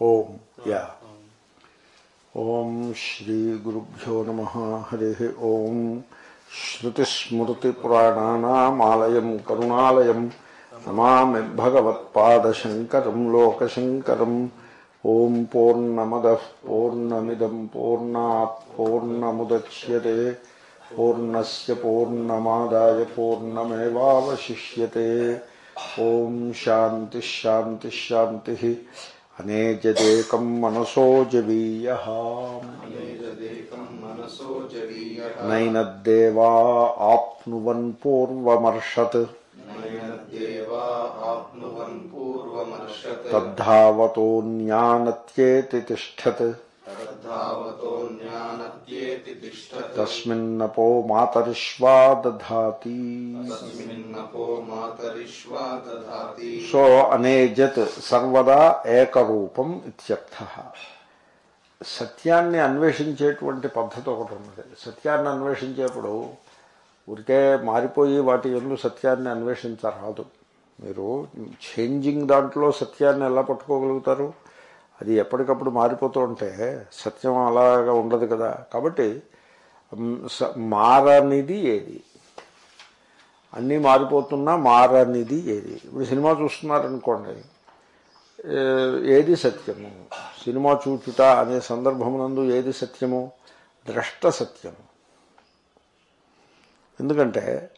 ओम या ओम श्री गुरुभ्यो नम हरि ओम श्रुतिस्मृतिपुराणानामालयम् करुणालयम् नमामि भगवत्पादशङ्करम् लोकशङ्करम् ॐ पूर्णमदः पूर्णमिदम् पूर्णात् पूर्णमुदच्यते पूर्णस्य पूर्णमादाय पूर्णमेवावशिष्यते ॐ शान्तिः शान्तिः शान्तिः అనేజదేకం మనసో జవీయ మనసో జవీయ నైనద్దేవా ఆప్నువన్ పూర్వమర్షత్ తస్మిన్నపో మాతరిష్వా దధాతి సో అనేజత్ సర్వదా ఏకరూపం ఇత్యర్థ సత్యాన్ని అన్వేషించేటువంటి పద్ధతి ఒకటి ఉన్నది. సత్యాన్ని అన్వేషించేప్పుడు ఊరికే మారిపోయి వాటి ఎందు సత్యాన్ని అన్వేషించరాదు. మీరు చేంజింగ్ దాంట్లో సత్యాన్ని ఎలా పట్టుకోగలుగుతారు? అది ఎప్పటికప్పుడు మారిపోతూ ఉంటే సత్యం అలాగా ఉండదు కదా. కాబట్టి మారనిది ఏది? అన్నీ మారిపోతున్నా మారనిది ఏది? ఇప్పుడు సినిమా చూస్తున్నారనుకోండి ఏది సత్యము? సినిమా చూచుట అనే సందర్భమునందు ఏది సత్యము? ద్రష్ట సత్యము. ఎందుకంటే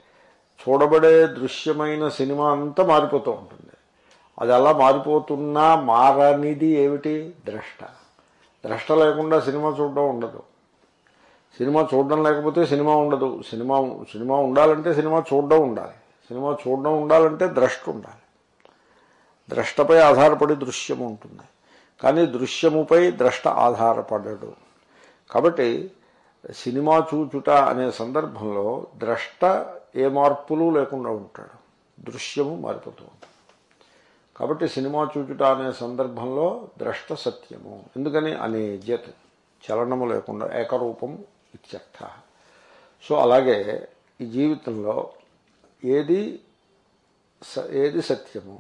చూడబడే దృశ్యమైన సినిమా అంతా మారిపోతూ ఉంటుంది. అది అలా మారిపోతున్నా మారనిది ఏమిటి? ద్రష్ట. ద్రష్ట లేకుండా సినిమా చూడడం ఉండదు. సినిమా చూడడం లేకపోతే సినిమా ఉండదు. సినిమా సినిమా ఉండాలంటే సినిమా చూడడం ఉండాలి. సినిమా చూడడం ఉండాలంటే ద్రష్ట ఉండాలి. ద్రష్టపై ఆధారపడి దృశ్యం ఉంటుంది. కానీ దృశ్యముపై ద్రష్ట ఆధారపడడు కాబట్టి సినిమా చూచుట అనే సందర్భంలో ద్రష్ట ఏ మార్పులు లేకుండా ఉంటాడు. దృశ్యము మారిపోతూ ఉంటుంది. కాబట్టి సినిమా చూచుట అనే సందర్భంలో ద్రష్ట సత్యము. ఎందుకని? అనేజత్ చలనము లేకుండా ఏకరూపం ఇత్యర్థ. సో అలాగే ఈ జీవితంలో ఏది స- ఏది సత్యము?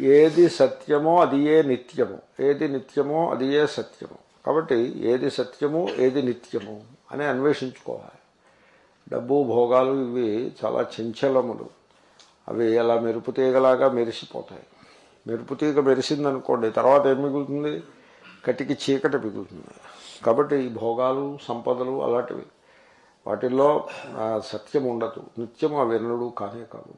ఏది సత్యమో అది ఏ నిత్యము. ఏది నిత్యమో అది ఏ సత్యము. కాబట్టి ఏది సత్యము ఏది నిత్యము అని అన్వేషించుకోవాలి. డబ్బు భోగాలు ఇవి చాలా చంచలములు. అవి అలా మెరుపు తీగలాగా మెరిసిపోతాయి. మెరుపు తీగ మెరిసిందనుకోండి తర్వాత ఏం మిగులుతుంది? కటికి చీకటి మిగులుతుంది. కాబట్టి ఈ భోగాలు సంపదలు అలాంటివి వాటిల్లో ఆ, సత్యం ఉండదు. నిత్యము అవి ఎన్నడూ కానే కాదు.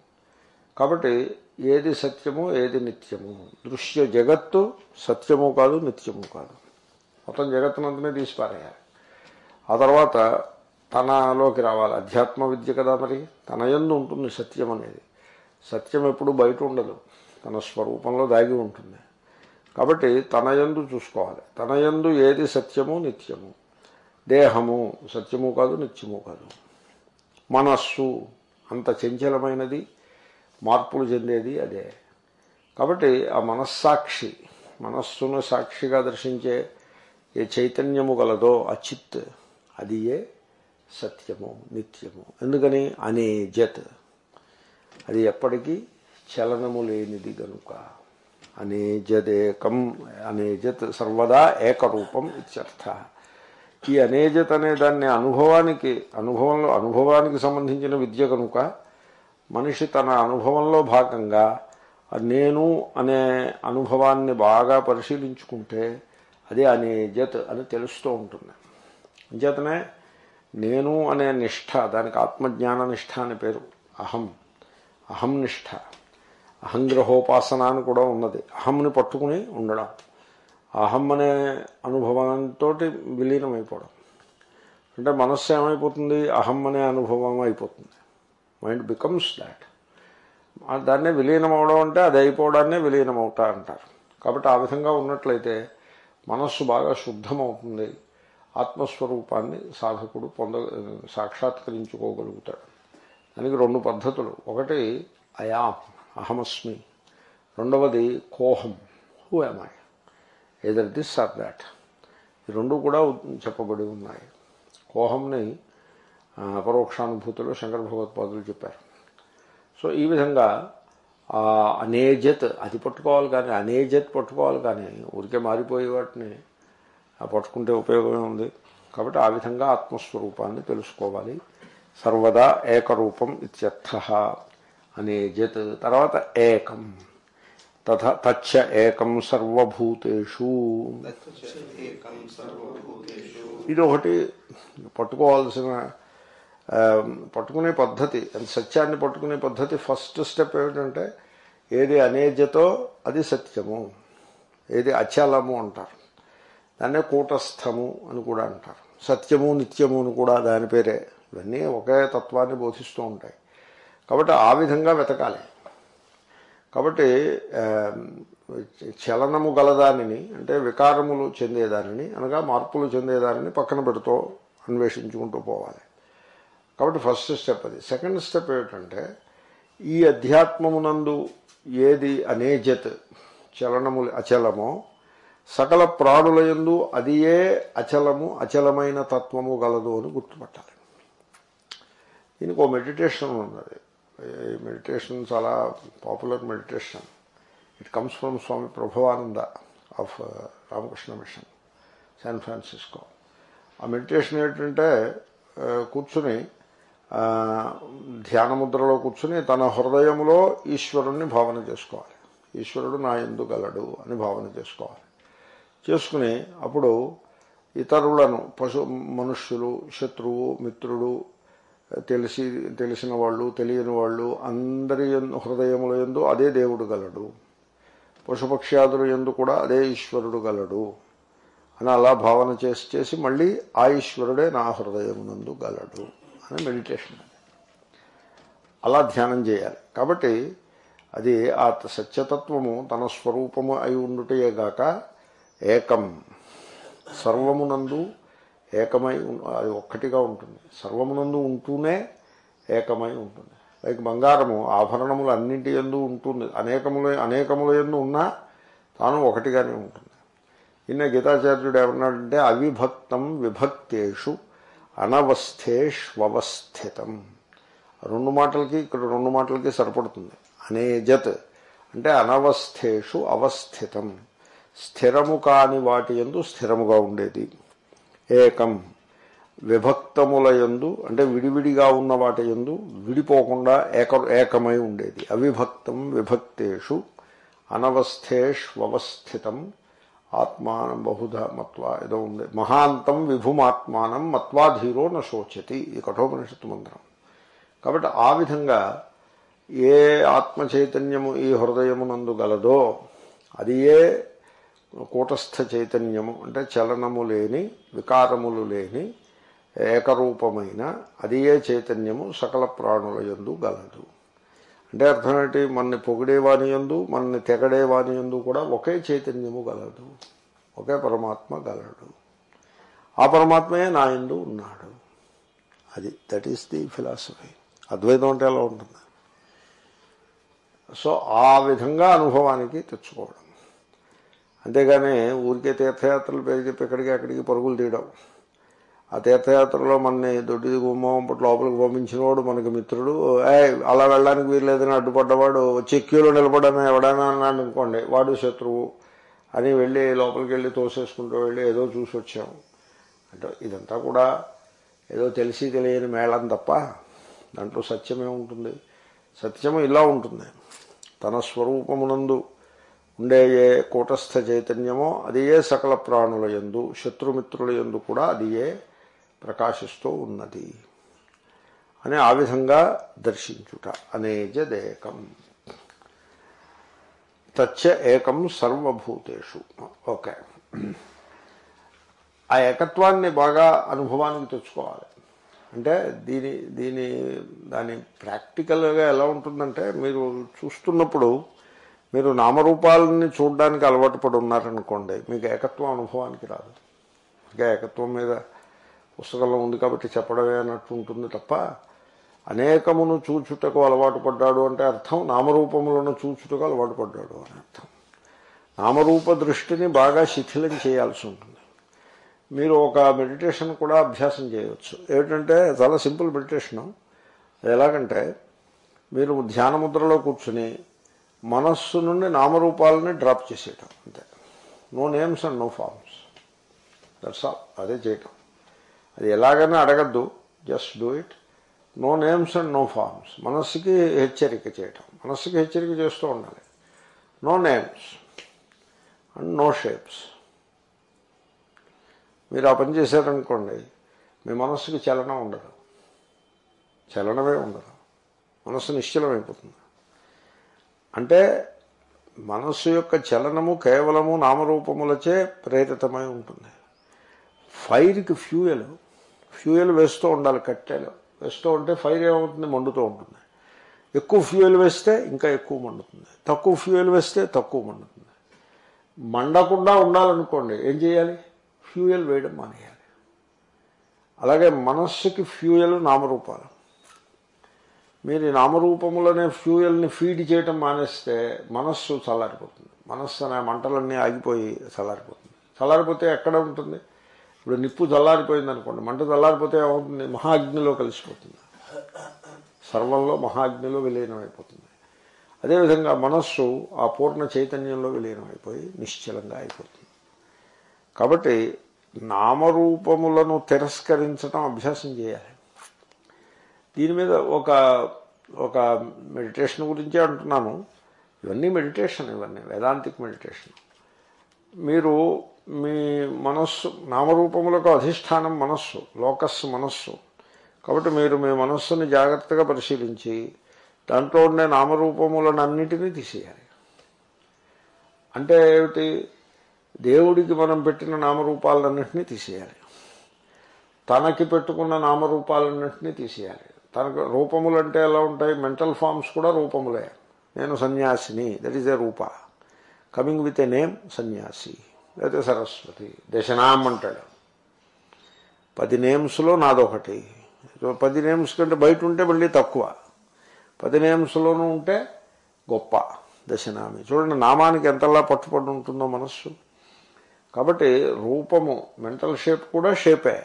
కాబట్టి ఏది సత్యము ఏది నిత్యము? దృశ్య జగత్తు సత్యము కాదు నిత్యము కాదు. మొత్తం జగత్తునంతనే తీసిపారేయాలి. ఆ తర్వాత తనలోకి రావాలి. అధ్యాత్మ విద్య కదా మరి? తన యందు ఉంటుంది సత్యం అనేది. సత్యం ఎప్పుడు బయట ఉండదు. తన స్వరూపంలో దాగి ఉంటుంది. కాబట్టి తన యందు చూసుకోవాలి. తన యందు ఏది సత్యము నిత్యము. దేహము సత్యము కాదు నిత్యము కాదు. మనస్సు అంత చంచలమైనది మార్పులు చెందేది అదే. కాబట్టి ఆ మనస్సాక్షి మనస్సును సాక్షిగా దర్శించే ఏ చైతన్యము గలదో ఆ చిత్ అది ఏ సత్యము నిత్యము. ఎందుకని? అనేజత్ అది ఎప్పటికీ చలనము లేనిది గనుక. అనేజదేకం అనేజత్ సర్వదా ఏకరూపం ఇత్యర్థ. ఈ అనేజత్ అనే దాన్ని అనుభవానికి అనుభవంలో అనుభవానికి సంబంధించిన విద్య కనుక మనిషి తన అనుభవంలో భాగంగా నేను అనే అనుభవాన్ని బాగా పరిశీలించుకుంటే అదే అనేజత్ అని తెలుస్తూ ఉంటుంది. అంచేతనే నేను అనే నిష్ఠ దానికి ఆత్మజ్ఞాన నిష్ఠ అని పేరు అహం. అహం నిష్ఠ. అహంగ్రహోపాసన అని కూడా ఉన్నది. అహంని పట్టుకుని ఉండడం. అహం అనే అనుభవంతో విలీనమైపోవడం. అంటే మనస్సు ఏమైపోతుంది? అహం అనే అనుభవం అయిపోతుంది. Mind becomes that. దాన్నే విలీనం అవడం అంటే అది అయిపోవడాన్నే విలీనం అవుతా అంటారు. కాబట్టి ఆ విధంగా ఉన్నట్లయితే మనస్సు బాగా శుద్ధమవుతుంది. ఆత్మస్వరూపాన్ని సాధకుడు పొంద సాక్షాత్కరించుకోగలుగుతాడు. దానికి రెండు పద్ధతులు. ఒకటి అయాం అహమస్మి. రెండవది కోహం who am I either this or that. ఈ రెండు కూడా చెప్పబడి ఉన్నాయి. కోహంని ఆ, శంకర భగవత్పాదులు చెప్పారు. సో ఈ విధంగా ఆ అనేజత్ అది పట్టుకోవాలి కానీ అనేజత్ పట్టుకోవాలి కానీ ఊరికే మారిపోయే వాటిని పట్టుకుంటే ఉపయోగమే ఉంది. కాబట్టి ఆ విధంగా ఆత్మస్వరూపాన్ని తెలుసుకోవాలి. సర్వదా ఏకరూపం ఇత్యర్థ అనేజత్ తర్వాత ఏకం. తథ తచ్చ ఏకం సర్వభూతేషు. ఇది ఒకటి పట్టుకోవాల్సిన పట్టుకునే పద్ధతి సత్యాన్ని పట్టుకునే పద్ధతి ఫస్ట్ స్టెప్ ఏమిటంటే ఏది అనేజతో అది సత్యము ఏది అచలము అంటారు. దాన్నే కూటస్థము అని కూడా అంటారు. సత్యము నిత్యము అని కూడా దాని పేరే. ఇవన్నీ ఒకే తత్వాన్ని బోధిస్తూ ఉంటాయి. కాబట్టి ఆ విధంగా వెతకాలి. కాబట్టి చలనము గలదానిని అంటే వికారములు చెందేదానిని అనగా మార్పులు చెందేదానిని పక్కన పెడుతూ అన్వేషించుకుంటూ పోవాలి. కాబట్టి ఫస్ట్ స్టెప్ అది. సెకండ్ స్టెప్ ఏమిటంటే ఈ అధ్యాత్మమునందు ఏది అనేజత్ చలనము అచలమో సకల ప్రాణుల యందు అది ఏ అచలము అచలమైన తత్వము గలదు అని గుర్తుపట్టాలి. దీనికి ఓ మెడిటేషన్ ఉన్నది. ఈ మెడిటేషన్ చాలా popular meditation. It comes from Swami Prabhavananda of Ramakrishna mission San Francisco ఆ మెడిటేషన్ ఏంటంటే కూర్చుని ఆ, ధ్యాన ముద్రలో కూర్చుని తన హృదయంలో ఈశ్వరుణ్ణి భావన చేసుకోవాలి. ఈశ్వరుడు నా ఎందు గలడు అని భావన చేసుకోవాలి. చేసుకుని అప్పుడు ఇతరులను పశు మనుష్యులు శత్రువు మిత్రుడు తెలిసి తెలిసిన వాళ్ళు తెలియని వాళ్ళు అందరి యందు హృదయముల ఎందు అదే దేవుడు గలడు. పశుపక్ష్యాదుల ఎందు కూడా అదే ఈశ్వరుడు గలడు. అని అలా భావన చేసి చేసి మళ్ళీ ఆ ఈశ్వరుడే నా హృదయమునందు గలడు అని మెడిటేషన్ అలా ధ్యానం చేయాలి. కాబట్టి అది ఆ సత్యతత్వము తన స్వరూపము అయి ఉండుటయే గాక ఏకం. సర్వమునందు ఏకమై అది ఒక్కటిగా ఉంటుంది. సర్వమునందు ఉంటూనే ఏకమై ఉంటుంది. లైక్ బంగారము ఆభరణములు అన్నింటి ఎందు ఉంటుంది. అనేకముల అనేకముల ఎందు ఉన్నా తాను ఒకటిగానే ఉంటుంది. ఇన్న గీతాచార్యుడు ఏమన్నాడంటే అవిభక్తం విభక్తేషు అనవస్థేష్వస్థితం రెండు మాటలకి ఇక్కడ రెండు మాటలకి సరిపడుతుంది. అనేజత్ అంటే అనవస్థేషు అవస్థితం. స్థిరము కాని వాటి ఎందు స్థిరముగా ఉండేది. ఏకం విభక్తముల యందు అంటే విడివిడిగా ఉన్న వాటి యందు విడిపోకుండా ఏక ఏకమై ఉండేది. అవిభక్తం విభక్తేషు అనవస్థేష్వస్థితం ఆత్మానం బహుధ మత్వా ఏదో ఉంది. మహాంతం విభుమాత్మానం మత్వాధీరో నశోచతి న ఈ కఠోపనిషత్తు మంత్రం. కాబట్టి ఆ విధంగా ఏ ఆత్మ చైతన్యము ఈ హృదయమునందు గలదో అది ఏ కూటస్థ చైతన్యము అంటే చలనము లేని వికారములు లేని ఏకరూపమైన అది ఏ చైతన్యము సకల ప్రాణుల యందు గలదు. అంటే అర్థం ఏంటి? మనని పొగిడేవాని యందు మనని తెగడేవాని యందు కూడా ఒకే చైతన్యము గలదు. ఒకే పరమాత్మ గలడు. ఆ పరమాత్మయే నా ఎందు ఉన్నాడు. అది దట్ ఈస్ ది ఫిలాసఫీ అద్వైతం అంటే ఎలా ఉంటుంది. సో ఆ విధంగా అనుభవానికి తెచ్చుకోవడం. అంతేగాని ఊరికే తీర్థయాత్రలు పేరు చెప్పి ఎక్కడికి అక్కడికి పరుగులు తీయడం. ఆ తీర్థయాత్రలో మనని దొడ్డి గుమ్మం పట్ల లోపలికి పంపించినవాడు మనకి మిత్రుడు. ఏ అలా వెళ్ళడానికి వీల్లేదని అడ్డుపడ్డవాడు చెక్యూలో నిలబడమే నిలబడని ఎవడైనా అన్నాడు అనుకోండి వాడు శత్రువు అని వెళ్ళి లోపలికి వెళ్ళి తోసేసుకుంటూ వెళ్ళి ఏదో చూసి వచ్చాము. అంటే ఇదంతా కూడా ఏదో తెలిసి తెలియని మేళం తప్ప దాంట్లో సత్యమే ఉంటుంది. సత్యము ఇలా ఉంటుంది. తన స్వరూపమునందు ఉండే ఏ కూటస్థ చైతన్యమో అది ఏ సకల ప్రాణుల యందు శత్రుమిత్రుల యందు కూడా అది ఏ ప్రకాశిస్తూ ఉన్నది అని ఆ విధంగా దర్శించుట అనేజదేకం. తచ్చ ఏకం సర్వభూతేషు. ఓకే. ఆ ఏకత్వాన్ని బాగా అనుభవానికి తెచ్చుకోవాలి. అంటే దీని దీని దాని ప్రాక్టికల్గా ఎలా ఉంటుందంటే మీరు చూస్తున్నప్పుడు మీరు నామరూపాలని చూడడానికి అలవాటు పడి ఉన్నారనుకోండి మీకు ఏకత్వం అనుభవానికి రాదు. ఇంకా ఏకత్వం మీద పుస్తకంలో ఉంది కాబట్టి చెప్పడమే అన్నట్టు ఉంటుంది తప్ప అనేకమును చూచుటకు అలవాటు పడ్డాడు అంటే అర్థం నామరూపములను చూచుటకు అలవాటు పడ్డాడు అని అర్థం. నామరూప దృష్టిని బాగా శిథిలం చేయాల్సి ఉంటుంది. మీరు ఒక మెడిటేషన్ కూడా అభ్యాసం చేయవచ్చు. ఏమిటంటే చాలా సింపుల్ మెడిటేషను. ఎలాగంటే మీరు ధ్యానముద్రలో కూర్చుని మనస్సు నుండి నామరూపాలని డ్రాప్ చేసేయటం అంతే. No names and no forms that's all అదే చేయటం. అది ఎలాగైనా అడగద్దు. Just do it no names and no forms మనస్సుకి హెచ్చరిక చేయటం. మనస్సుకి హెచ్చరిక చేస్తూ ఉండాలి. No names and no shapes మీరు ఆ పని చేశారనుకోండి మీ మనస్సుకి చలనం ఉండదు. చలనమే ఉండదు. మనస్సు నిశ్చలమైపోతుంది. అంటే మనస్సు యొక్క చలనము కేవలము నామరూపములచే ప్రేరితమై ఉంటుంది. ఫైర్కి ఫ్యూయల్ ఫ్యూయల్ వేస్తూ ఉండాలి కట్టెలు. వేస్తూ ఉంటే ఫైర్ ఏమవుతుంది? మండుతూ ఉంటుంది. ఎక్కువ ఫ్యూయల్ వేస్తే ఇంకా ఎక్కువ మండుతుంది. తక్కువ ఫ్యూయల్ వేస్తే తక్కువ మండుతుంది. మండకుండా ఉండాలనుకోండి ఏం చేయాలి? ఫ్యూయల్ వేయడం మానేయాలి. అలాగే మనస్సుకి ఫ్యూయల్ నామరూపాలు. మీరు నామరూపములనే ఫ్యూయల్ని ఫీడ్ చేయటం మానేస్తే మనస్సు చల్లారిపోతుంది. మనస్సు అనే మంటలన్నీ ఆగిపోయి చల్లారిపోతుంది. చల్లారిపోతే ఎక్కడ ఉంటుంది? ఇప్పుడు నిప్పు చల్లారిపోయింది అనుకోండి మంట చల్లారిపోతే ఏమవుతుంది? మహాగ్నిలో కలిసిపోతుంది. సర్వంలో మహాగ్నిలో విలీనమైపోతుంది. అదేవిధంగా మనస్సు ఆ పూర్ణ చైతన్యంలో విలీనమైపోయి నిశ్చలంగా అయిపోతుంది. కాబట్టి నామరూపములను తిరస్కరించడం అభ్యాసం చేయాలి. దీని మీద ఒక ఒక మెడిటేషన్ గురించే అంటున్నాను. ఇవన్నీ మెడిటేషన్ ఇవన్నీ వేదాంతిక్ మెడిటేషన్ మీరు మీ మనస్సు నామరూపములకు అధిష్టానం మనస్సు లోకస్ మనస్సు. కాబట్టి మీరు మీ మనస్సుని జాగ్రత్తగా పరిశీలించి దాంట్లో ఉండే నామరూపములనన్నిటినీ తీసేయాలి. అంటే ఏమిటి? దేవుడికి మనం పెట్టిన నామరూపాలన్నింటినీ తీసేయాలి. తనకి పెట్టుకున్న నామరూపాలన్నింటినీ తీసేయాలి. తనకు రూపములు అంటే ఎలా ఉంటాయి? మెంటల్ ఫామ్స్ కూడా రూపములే. నేను సన్యాసిని. దట్ ఈస్ ఏ రూప. కమింగ్ విత్ ఏ నేమ్ సన్యాసి. లేకపోతే సరస్వతి దశనాం అంటాడు. పది నేమ్స్లో నాదొకటి. పది నేమ్స్ కంటే బయట ఉంటే మళ్ళీ తక్కువ. పది నేమ్స్లోనూ ఉంటే గొప్ప దశనామి. చూడండి నామానికి ఎంతలా పట్టుబడి ఉంటుందో మనస్సు. కాబట్టి రూపము మెంటల్ షేప్ కూడా షేపే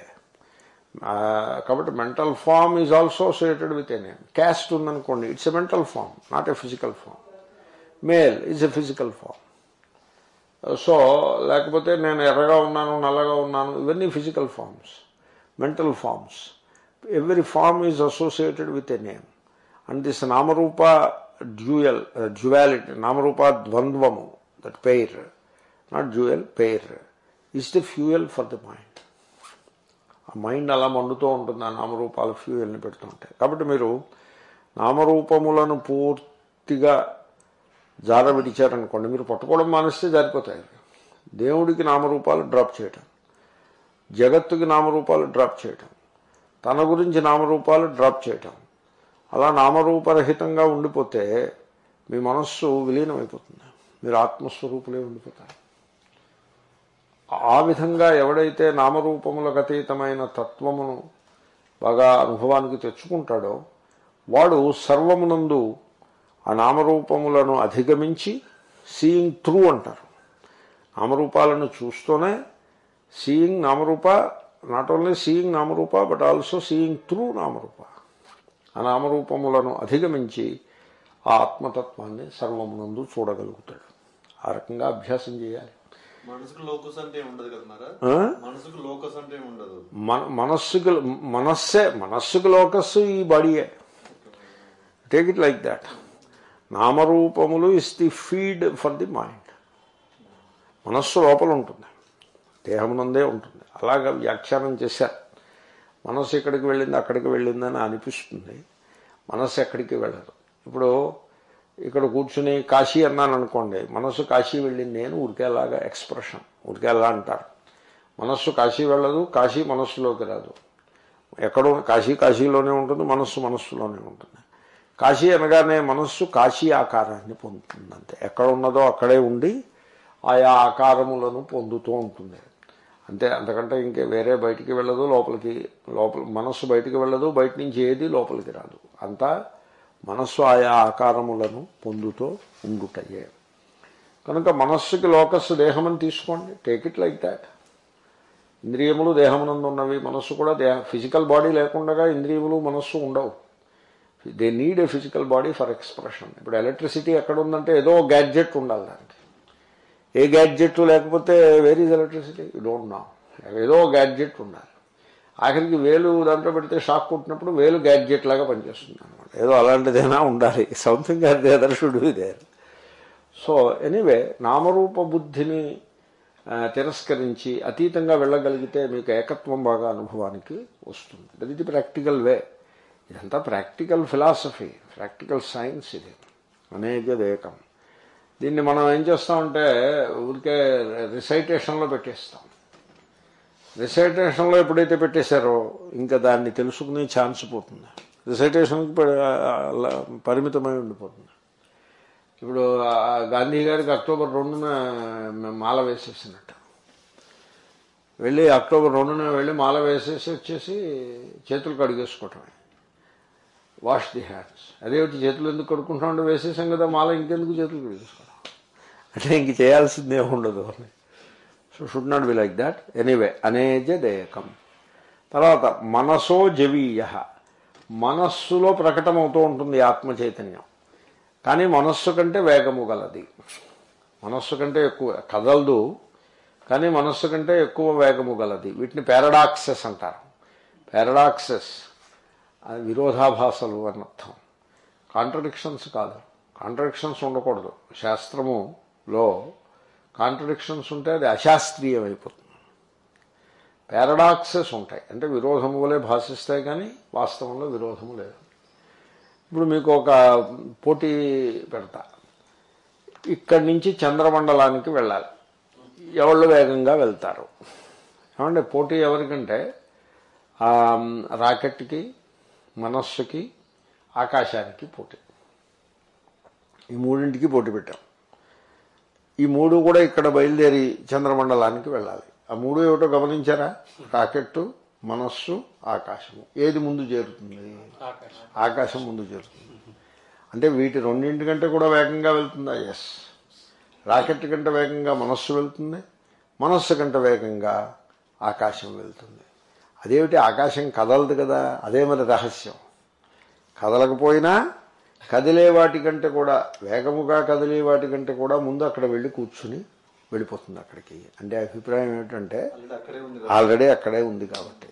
కాబట్టి mental form is also associated with a name. Caste ఉందనుకోండి it's a mental form not a physical form. Male is a physical form. So లేకపోతే నేను ఎర్రగా ఉన్నాను నల్లగా ఉన్నాను ఇవన్నీ physical forms mental forms. Every form is associated with a name. And this నామరూప dual duality నామరూప ద్వంద్వము that pair not dual pair is the fuel for the mind. Mind అలా మండుతూ ఉంటుంది ఆ నామరూపాల ఫ్యూయల్ని పెడుతుంటాయి కాబట్టి మీరు నామరూపములను పూర్తిగా జార విడిచారనుకోండి మీరు పట్టుకోవడం మానేస్తే జారిపోతాయి. దేవుడికి నామరూపాలు డ్రాప్ చేయటం జగత్తుకి నామరూపాలు డ్రాప్ చేయటం తన గురించి నామరూపాలు డ్రాప్ చేయటం అలా నామరూపరహితంగా ఉండిపోతే మీ మనస్సు విలీనమైపోతుంది. మీరు ఆత్మస్వరూపులే ఉండిపోతారు. ఆ విధంగా ఎవడైతే నామరూపములకు అతీతమైన తత్వమును బాగా అనుభవానికి తెచ్చుకుంటాడో వాడు సర్వమునందు ఆ నామరూపములను అధిగమించి సీయింగ్ త్రూ అంటారు. నామరూపాలను చూస్తూనే సీయింగ్ నామరూప నాట్ ఓన్లీ సీయింగ్ నామరూప బట్ ఆల్సో సీయింగ్ త్రూ నామరూప. ఆ నామరూపములను అధిగమించి ఆ ఆత్మతత్వాన్ని సర్వమునందు చూడగలుగుతాడు. ఆ రకంగా అభ్యాసం చేయాలి. మనసుకు లోకస్ అంటే ఏం ఉండదు కదా మరా ఆ? మనసుకు లోకస్ అంటే ఏం ఉండదు. మన మనస్సుకి మనస్సే మనస్సుకి లోకస్సు ఈ బాడీయే. టేక్ ఇట్ లైక్ దాట్ నామరూపములు is the feed for the mind మనస్సు లోపల ఉంటుంది. దేహమునందే ఉంటుంది. అలాగా వ్యాఖ్యానం చేశారు. మనస్సు ఎక్కడికి వెళ్ళింది అక్కడికి వెళ్ళిందని అనిపిస్తుంది. మనస్సు ఎక్కడికి వెళ్ళదు. ఇప్పుడు ఇక్కడ కూర్చుని కాశీ అన్నాను అనుకోండి మనస్సు కాశీ వెళ్ళింది అని ఉరికేలాగా ఎక్స్ప్రెషన్ ఉరికేలా అంటారు. మనస్సు కాశీ వెళ్ళదు కాశీ మనస్సులోకి రాదు. ఎక్కడో కాశీ కాశీలోనే ఉంటుంది మనస్సు మనస్సులోనే ఉంటుంది. కాశీ అనగానే మనస్సు కాశీ ఆకారాన్ని పొందుతుంది అంతే ఎక్కడ ఉన్నదో అక్కడే ఉండి ఆయా ఆకారములను పొందుతూ ఉంటుంది. అంతే అంతకంటే ఇంకే వేరే బయటికి వెళ్ళదు లోపలికి లోపల మనస్సు బయటికి వెళ్ళదు బయట నుంచి ఏది లోపలికి రాదు. అంతా మనస్సు ఆయా ఆకారములను పొందుతూ ఉండుటయే. కనుక మనస్సుకి లోకస్ దేహమని తీసుకోండి. టేక్ ఇట్ లైక్ దాట్ ఇంద్రియములు దేహమునందు ఉన్నవి మనస్సు కూడా దేహ ఫిజికల్ బాడీ లేకుండా ఇంద్రియములు మనస్సు ఉండవు. They need a physical body for expression ఇప్పుడు ఎలక్ట్రిసిటీ ఎక్కడ ఉందంటే ఏదో గ్యాడ్జెట్ ఉండాలి దానికి. ఏ గ్యాడ్జెట్ లేకపోతే where is electricity you don't know ఏదో గ్యాడ్జెట్ ఉండాలి. ఆఖరికి వేలు దాంట్లో పెడితే షాక్ కొట్టినప్పుడు వేలు గ్యాడ్జెట్ లాగా పనిచేస్తుంది. ఏదో అలాంటిదైనా ఉండాలి. సంథింగ్ అది other should be there so anyway నామరూప బుద్ధిని తిరస్కరించి అతీతంగా వెళ్ళగలిగితే మీకు ఏకత్వం బాగా అనుభవానికి వస్తుంది. దట్ ఇది ప్రాక్టికల్ వే ఇదంతా ప్రాక్టికల్ ఫిలాసఫీ ప్రాక్టికల్ సైన్స్ ఇది. అనేది ఏకం దీన్ని మనం ఏం చేస్తామంటే ఊరికే రిసైటేషన్లో పెట్టేస్తాం. రిసైటేషన్లో ఎప్పుడైతే పెట్టేశారో ఇంకా దాన్ని తెలుసుకునే ఛాన్స్ పోతుంది. రిసైటేషన్కి పరిమితమై ఉండిపోతుంది. ఇప్పుడు గాంధీ గారికి అక్టోబర్ రెండున మాల వేసేసినట్టు. వెళ్ళి అక్టోబర్ రెండున వెళ్ళి మాల వేసేసి వచ్చేసి చేతులు కడిగేసుకోవటమే. వాష్ ది హ్యాండ్స్ అదేమిటి చేతులు ఎందుకు కడుక్కుంటామంటే వేసేసాం కదా మాల ఇంకెందుకు చేతులు కడిగేసుకోవడం అంటే ఇంక చేయాల్సిందే ఉండదు. అని so should not be like that anyway అనేజదేకం తర్వాత మనసో జవీయ. మనస్సులో ప్రకటమవుతూ ఉంటుంది ఆత్మ చైతన్యం కానీ మనస్సు కంటే వేగము గలది. మనస్సు కంటే ఎక్కువ కదలదు కానీ మనస్సు కంటే ఎక్కువ వేగము గలది. వీటిని పారాడాక్సెస్ అంటారు. పారాడాక్సెస్ విరోధాభాసలు అని అర్థం. కాంట్రడిక్షన్స్ కాదు. కాంట్రడిక్షన్స్ ఉండకూడదు. శాస్త్రములో కాంట్రడిక్షన్స్ ఉంటే అది అశాస్త్రీయమైపోతుంది. పారాడాక్సెస్ ఉంటాయి. అంటే విరోధము వలె భాషిస్తాయి కానీ వాస్తవంలో విరోధము లేదు. ఇప్పుడు మీకు ఒక పోటీ పెడతా. ఇక్కడి నుంచి చంద్రమండలానికి వెళ్ళాలి. ఎవళ్ళు వేగంగా వెళ్తారు? ఏమంటే పోటీ ఎవరికంటే రాకెట్కి మనస్సుకి ఆకాశానికి పోటీ. ఈ మూడింటికి పోటీ పెట్టాం. ఈ మూడు కూడా ఇక్కడ బయలుదేరి చంద్రమండలానికి వెళ్ళాలి. ఆ మూడు ఏమిటో గమనించారా? రాకెట్టు మనస్సు ఆకాశము. ఏది ముందు చేరుతుంది? ఆకాశం. ముందు చేరుతుంది. అంటే వీటి రెండింటి కంటే కూడా వేగంగా వెళ్తుందా? ఎస్ రాకెట్ కంటే వేగంగా మనస్సు వెళ్తుంది. మనస్సు కంటే వేగంగా ఆకాశం వెళ్తుంది. అదేమిటి? ఆకాశం కదలదు కదా? అదే మరి రహస్యం. కదలకపోయినా కదిలే వాటి కంటే కూడా వేగముగా కదిలే వాటి కంటే కూడా ముందు అక్కడ వెళ్ళి కూర్చుని వెళ్ళిపోతుంది అక్కడికి. అంటే అభిప్రాయం ఏమిటంటే ఆల్రెడీ అక్కడే ఉంది కాబట్టి.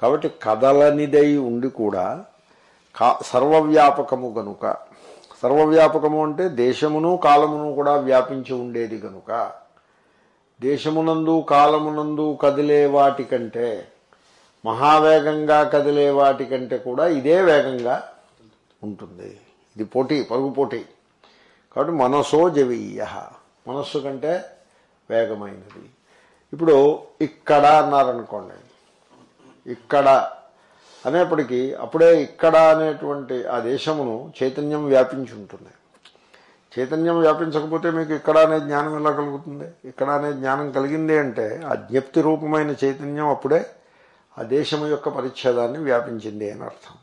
కాబట్టి. కదలనిదై ఉండి కూడా కా సర్వవ్యాపకము గనుక సర్వవ్యాపకము అంటే దేశమును కాలమును కూడా వ్యాపించి ఉండేది గనుక దేశమునందు కాలమునందు కదిలే వాటి కంటే మహావేగంగా కదిలే వాటి కంటే కూడా ఇదే వేగంగా ఉంటుంది. ఇది పోటీ పరుగు పోటీ. కాబట్టి మనసో జవీయ. మనస్సు కంటే వేగమైనది. ఇప్పుడు ఇక్కడ అన్నారనుకోండి. ఇక్కడ అనేప్పటికీ అప్పుడే ఇక్కడ అనేటువంటి ఆ దేశమును చైతన్యం వ్యాపించి ఉంటుంది. చైతన్యం వ్యాపించకపోతే మీకు ఇక్కడ అనే జ్ఞానం ఎలా కలుగుతుంది? ఇక్కడ అనే జ్ఞానం కలిగింది అంటే ఆ జ్ఞప్తి రూపమైన చైతన్యం అప్పుడే ఆ దేశము యొక్క పరిచ్ఛేదాన్ని వ్యాపించింది అని అర్థం.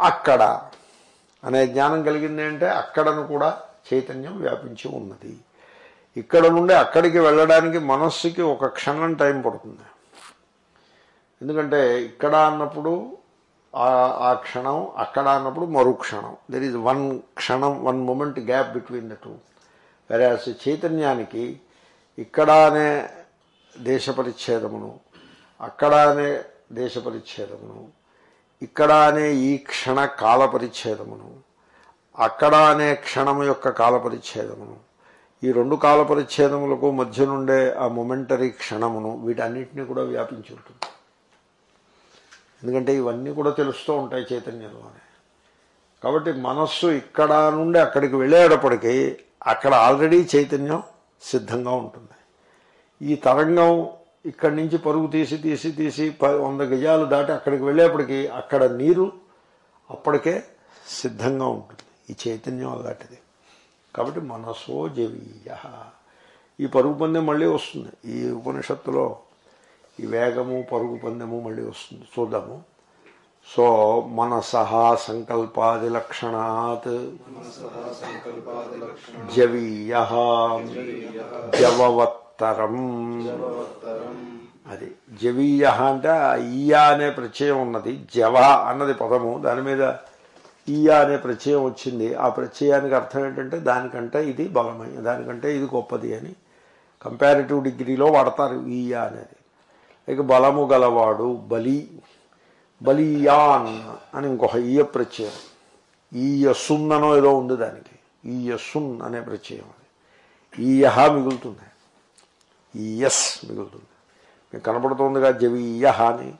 అక్కడ అనే జ్ఞానం కలిగింది అంటే అక్కడను కూడా చైతన్యం వ్యాపించి ఉన్నది. ఇక్కడ నుండి అక్కడికి వెళ్ళడానికి మనస్సుకి ఒక క్షణం టైం పడుతుంది. ఎందుకంటే ఇక్కడ అన్నప్పుడు ఆ- క్షణం అక్కడ అన్నప్పుడు మరో క్షణం. దెర్ ఈజ్ వన్ క్షణం one moment gap between the two verses చైతన్యానికి ఇక్కడ అనే దేశ పరిచ్ఛేదమును అక్కడ అనే దేశ పరిచ్ఛేదమును ఇక్కడ అనే ఈ క్షణ కాల పరిచ్ఛేదమును అక్కడ అనే క్షణం యొక్క కాల పరిచ్ఛేదమును ఈ రెండు కాల పరిచ్ఛేదములకు మధ్య నుండే ఆ మొమెంటరీ క్షణమును వీటన్నిటినీ కూడా వ్యాపించి ఉంటుంది. ఎందుకంటే ఇవన్నీ కూడా తెలుస్తూ ఉంటాయి చైతన్యంలోనే కాబట్టి మనస్సు ఇక్కడ నుండి అక్కడికి వెళ్ళేటప్పటికీ అక్కడ ఆల్రెడీ చైతన్యం సిద్ధంగా ఉంటుంది. ఈ తరంగం ఇక్కడి నుంచి పరుగు తీసి తీసి తీసి ప- వంద గజాలు దాటి అక్కడికి వెళ్ళేప్పటికీ అక్కడ నీరు అప్పటికే సిద్ధంగా ఉంటుంది. ఈ చైతన్యం అలాంటిది. కాబట్టి మనసో జవీయ. ఈ పరుగు పందెం మళ్ళీ వస్తుంది. ఈ ఉపనిషత్తులో ఈ వేగము పరుగు పందెము మళ్ళీ వస్తుంది. చూద్దాము. సో మనసహ సంకల్పాది లక్షణాత్ జవీయ. జవవత్తరం. అది జవీయ అంటే ఆ అనే ప్రత్యయం ఉన్నది. జవ అన్నది పదము. దాని మీద ఈయ అనే ప్రత్యయం వచ్చింది. ఆ ప్రత్యయానికి అర్థం ఏంటంటే దానికంటే ఇది బలమైన దానికంటే ఇది గొప్పది అని. కంపారిటివ్ డిగ్రీలో వాడతారు ఈయ అనేది. ఇక బలము గలవాడు బలి బలియాన్ అని ఇంకొక ఈయ ప్రత్యయం. ఈయసున్ అనో ఏదో ఉంది దానికి. ఈయసున్ అనే ప్రత్యయం అది. ఈయహ మిగులుతుంది. ఈయస్ మిగులుతుంది. మీకు కనపడుతుందిగా జవీయ అని.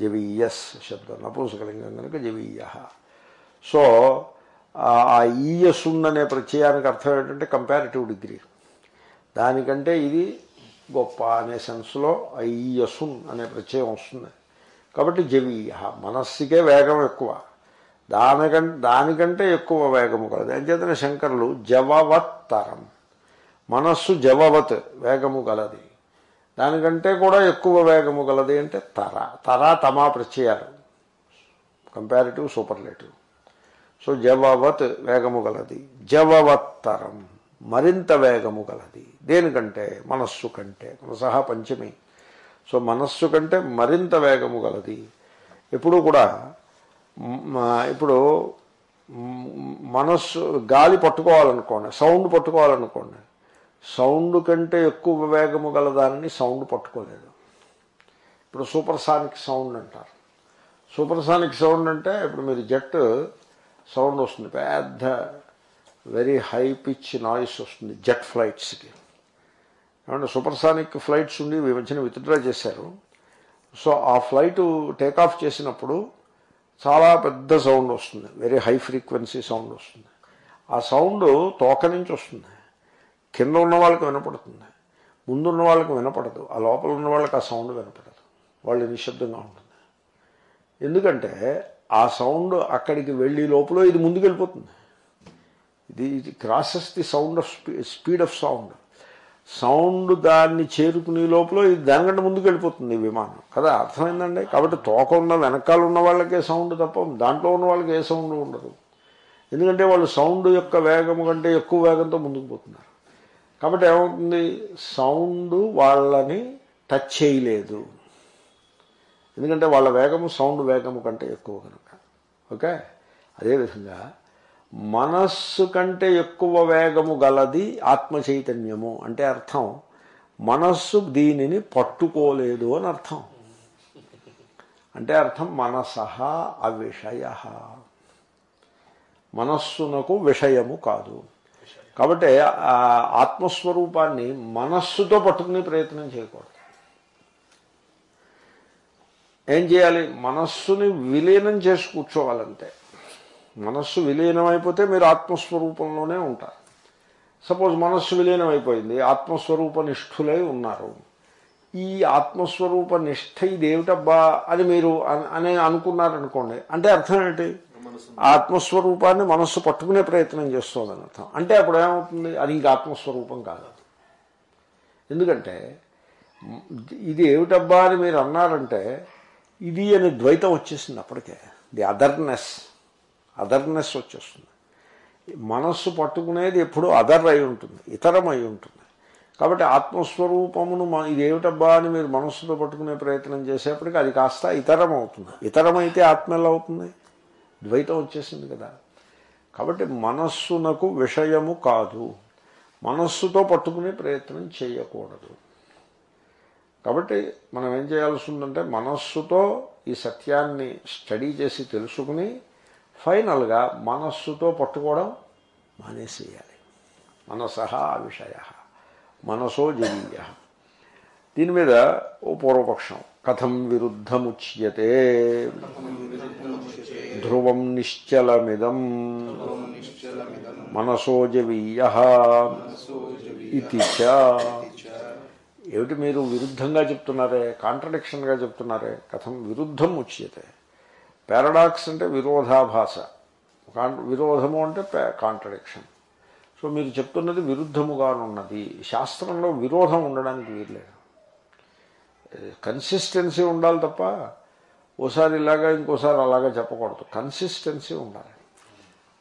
జవీయస్ శబ్దం. నపూంసకలింగం కనుక జవీయ సో ఆ ఈయసున్ అనే ప్రత్యయానికి అర్థం ఏంటంటే కంపారిటివ్ డిగ్రీ దానికంటే ఇది గొప్ప అనే సెన్స్లో ఆ ఈయసున్ అనే ప్రత్యయం వస్తుంది. కాబట్టి జవీయ మనస్సుకే వేగం ఎక్కువ. దానికంటే దానికంటే ఎక్కువ వేగము కలదు. అంచేతనే శంకరులు జవవత్తరం. మనస్సు జవవత్ వేగము గలది. దానికంటే కూడా ఎక్కువ వేగము గలది అంటే తర. తర తమా ప్రత్యయాలు. కంపారిటివ్ సూపర్లేటివ్ సో జవవత్ వేగము గలది. జవవత్తరం మరింత వేగము గలది. దేనికంటే? మనస్సు కంటే. మనసహ పంచమి. సో మనస్సు కంటే మరింత వేగము గలది. ఎప్పుడు కూడా ఇప్పుడు మనస్సు గాలి పట్టుకోవాలనుకోండి సౌండ్ పట్టుకోవాలనుకోండి సౌండ్ కంటే ఎక్కువ వేగము గల దానిని సౌండ్ పట్టుకోలేదు. ఇప్పుడు సూపర్ సానిక్ సౌండ్ అంటారు. సూపర్ సానిక్ సౌండ్ అంటే ఇప్పుడు మీరు జెట్ సౌండ్ వస్తుంది పెద్ద వెరీ హై పిచ్ నాయిస్ వస్తుంది జెట్ ఫ్లైట్స్కి ఏమంటే సూపర్సానిక్ ఫ్లైట్స్ ఉండి ఈ మధ్యన విత్డ్రా చేశారు. సో ఆ ఫ్లైట్ టేకాఫ్ చేసినప్పుడు చాలా పెద్ద సౌండ్ వస్తుంది వెరీ హై ఫ్రీక్వెన్సీ సౌండ్ వస్తుంది. ఆ సౌండ్ తోక నుంచి వస్తుంది కింద ఉన్న వాళ్ళకి వినపడుతుంది ముందున్న వాళ్ళకి వినపడదు ఆ లోపల ఉన్న వాళ్ళకి ఆ సౌండ్ వినపడదు వాళ్ళు నిశ్శబ్దంగా ఉంటుంది. ఎందుకంటే ఆ సౌండ్ అక్కడికి వెళ్ళి లోపల ఇది ముందుకు వెళ్ళిపోతుంది ఇది ఇది crosses the sound of speed of sound sound దాన్ని చేరుకునే లోపల ఇది దానికంటే ముందుకు వెళ్ళిపోతుంది విమానం. కదా అర్థమైందండి? కాబట్టి తోక ఉన్న వెనకాల ఉన్న వాళ్ళకే సౌండ్ తప్ప దాంట్లో ఉన్న వాళ్ళకి ఏ సౌండ్ ఉండదు. ఎందుకంటే వాళ్ళు సౌండ్ యొక్క వేగం కంటే ఎక్కువ వేగంతో ముందుకు పోతున్నారు. కాబట్టి ఏమవుతుంది? సౌండ్ వాళ్ళని టచ్ చేయలేదు. ఎందుకంటే వాళ్ళ వేగము సౌండ్ వేగము కంటే ఎక్కువ కనుక. ఓకే? అదేవిధంగా మనస్సు కంటే ఎక్కువ వేగము గలది ఆత్మ చైతన్యము అంటే అర్థం. మనస్సు దీనిని పట్టుకోలేదు అని అర్థం. అంటే అర్థం మనసహ అవిషయ. మనస్సునకు విషయము కాదు. కాబట్టి ఆత్మస్వరూపాన్ని మనస్సుతో పట్టుకునే ప్రయత్నం చేయకూడదు. ఏం చేయాలి? మనస్సుని విలీనం చేసి కూర్చోవాలంటే మనస్సు విలీనం అయిపోతే మీరు ఆత్మస్వరూపంలోనే ఉంటారు. సపోజ్ మనస్సు విలీనం అయిపోయింది ఆత్మస్వరూప నిష్ఠులై ఉన్నారు. ఈ ఆత్మస్వరూప నిష్ఠ ఇదేమిటబ్బా? అని మీరు అని అనుకున్నారనుకోండి అంటే అర్థం ఏంటి? ఆత్మస్వరూపాన్ని మనస్సు పట్టుకునే ప్రయత్నం చేస్తుందని అర్థం. అంటే అప్పుడు ఏమవుతుంది? అది ఇంకా ఆత్మస్వరూపం కాదు ఎందుకంటే ఇది ఏమిటబ్బా అని మీరు అన్నారంటే ఇది అని ద్వైతం వచ్చేసింది అప్పటికే. ది అదర్నెస్ అదర్నెస్ వచ్చేస్తుంది. మనస్సు పట్టుకునేది ఎప్పుడూ అదర్ అయి ఉంటుంది. ఇతరం అయి ఉంటుంది. కాబట్టి ఆత్మస్వరూపమును మ- అని మీరు మనస్సుతో పట్టుకునే ప్రయత్నం చేసేప్పటికి అది కాస్త ఇతరం అవుతుంది. ఇతరమైతే ఆత్మ ఎలా అవుతుంది? ద్వైతం వచ్చేసింది కదా. కాబట్టి మనస్సునకు విషయము కాదు. మనస్సుతో పట్టుకునే ప్రయత్నం చేయకూడదు. కాబట్టి మనం ఏం చేయాల్సి ఉందంటే మనస్సుతో ఈ సత్యాన్ని స్టడీ చేసి తెలుసుకుని ఫైనల్గా మనస్సుతో పట్టుకోవడం మానేసేయాలి. మనసహ విషయ మనసో జవీయ దీని మీద ఓ పూర్వపక్షం కథం విరుద్ధముచ్యతే ధ్రువం నిశ్చలమిదం మనసో జవీయ ఇది చ. ఏమిటి మీరు విరుద్ధంగా చెప్తున్నారే? కాంట్రడిక్షన్గా చెప్తున్నారే? కథం విరుద్ధం ఉచ్యతే పారాడాక్స్ అంటే విరోధాభాస. విరోధము అంటే కాంట్రడిక్షన్. సో మీరు చెప్తున్నది విరుద్ధముగానున్నది. శాస్త్రంలో విరోధం ఉండడానికి వీల్లేదు. కన్సిస్టెన్సీ ఉండాలి తప్ప ఓసారి ఇలాగా ఇంకోసారి అలాగా చెప్పకూడదు. కన్సిస్టెన్సీ ఉండాలి.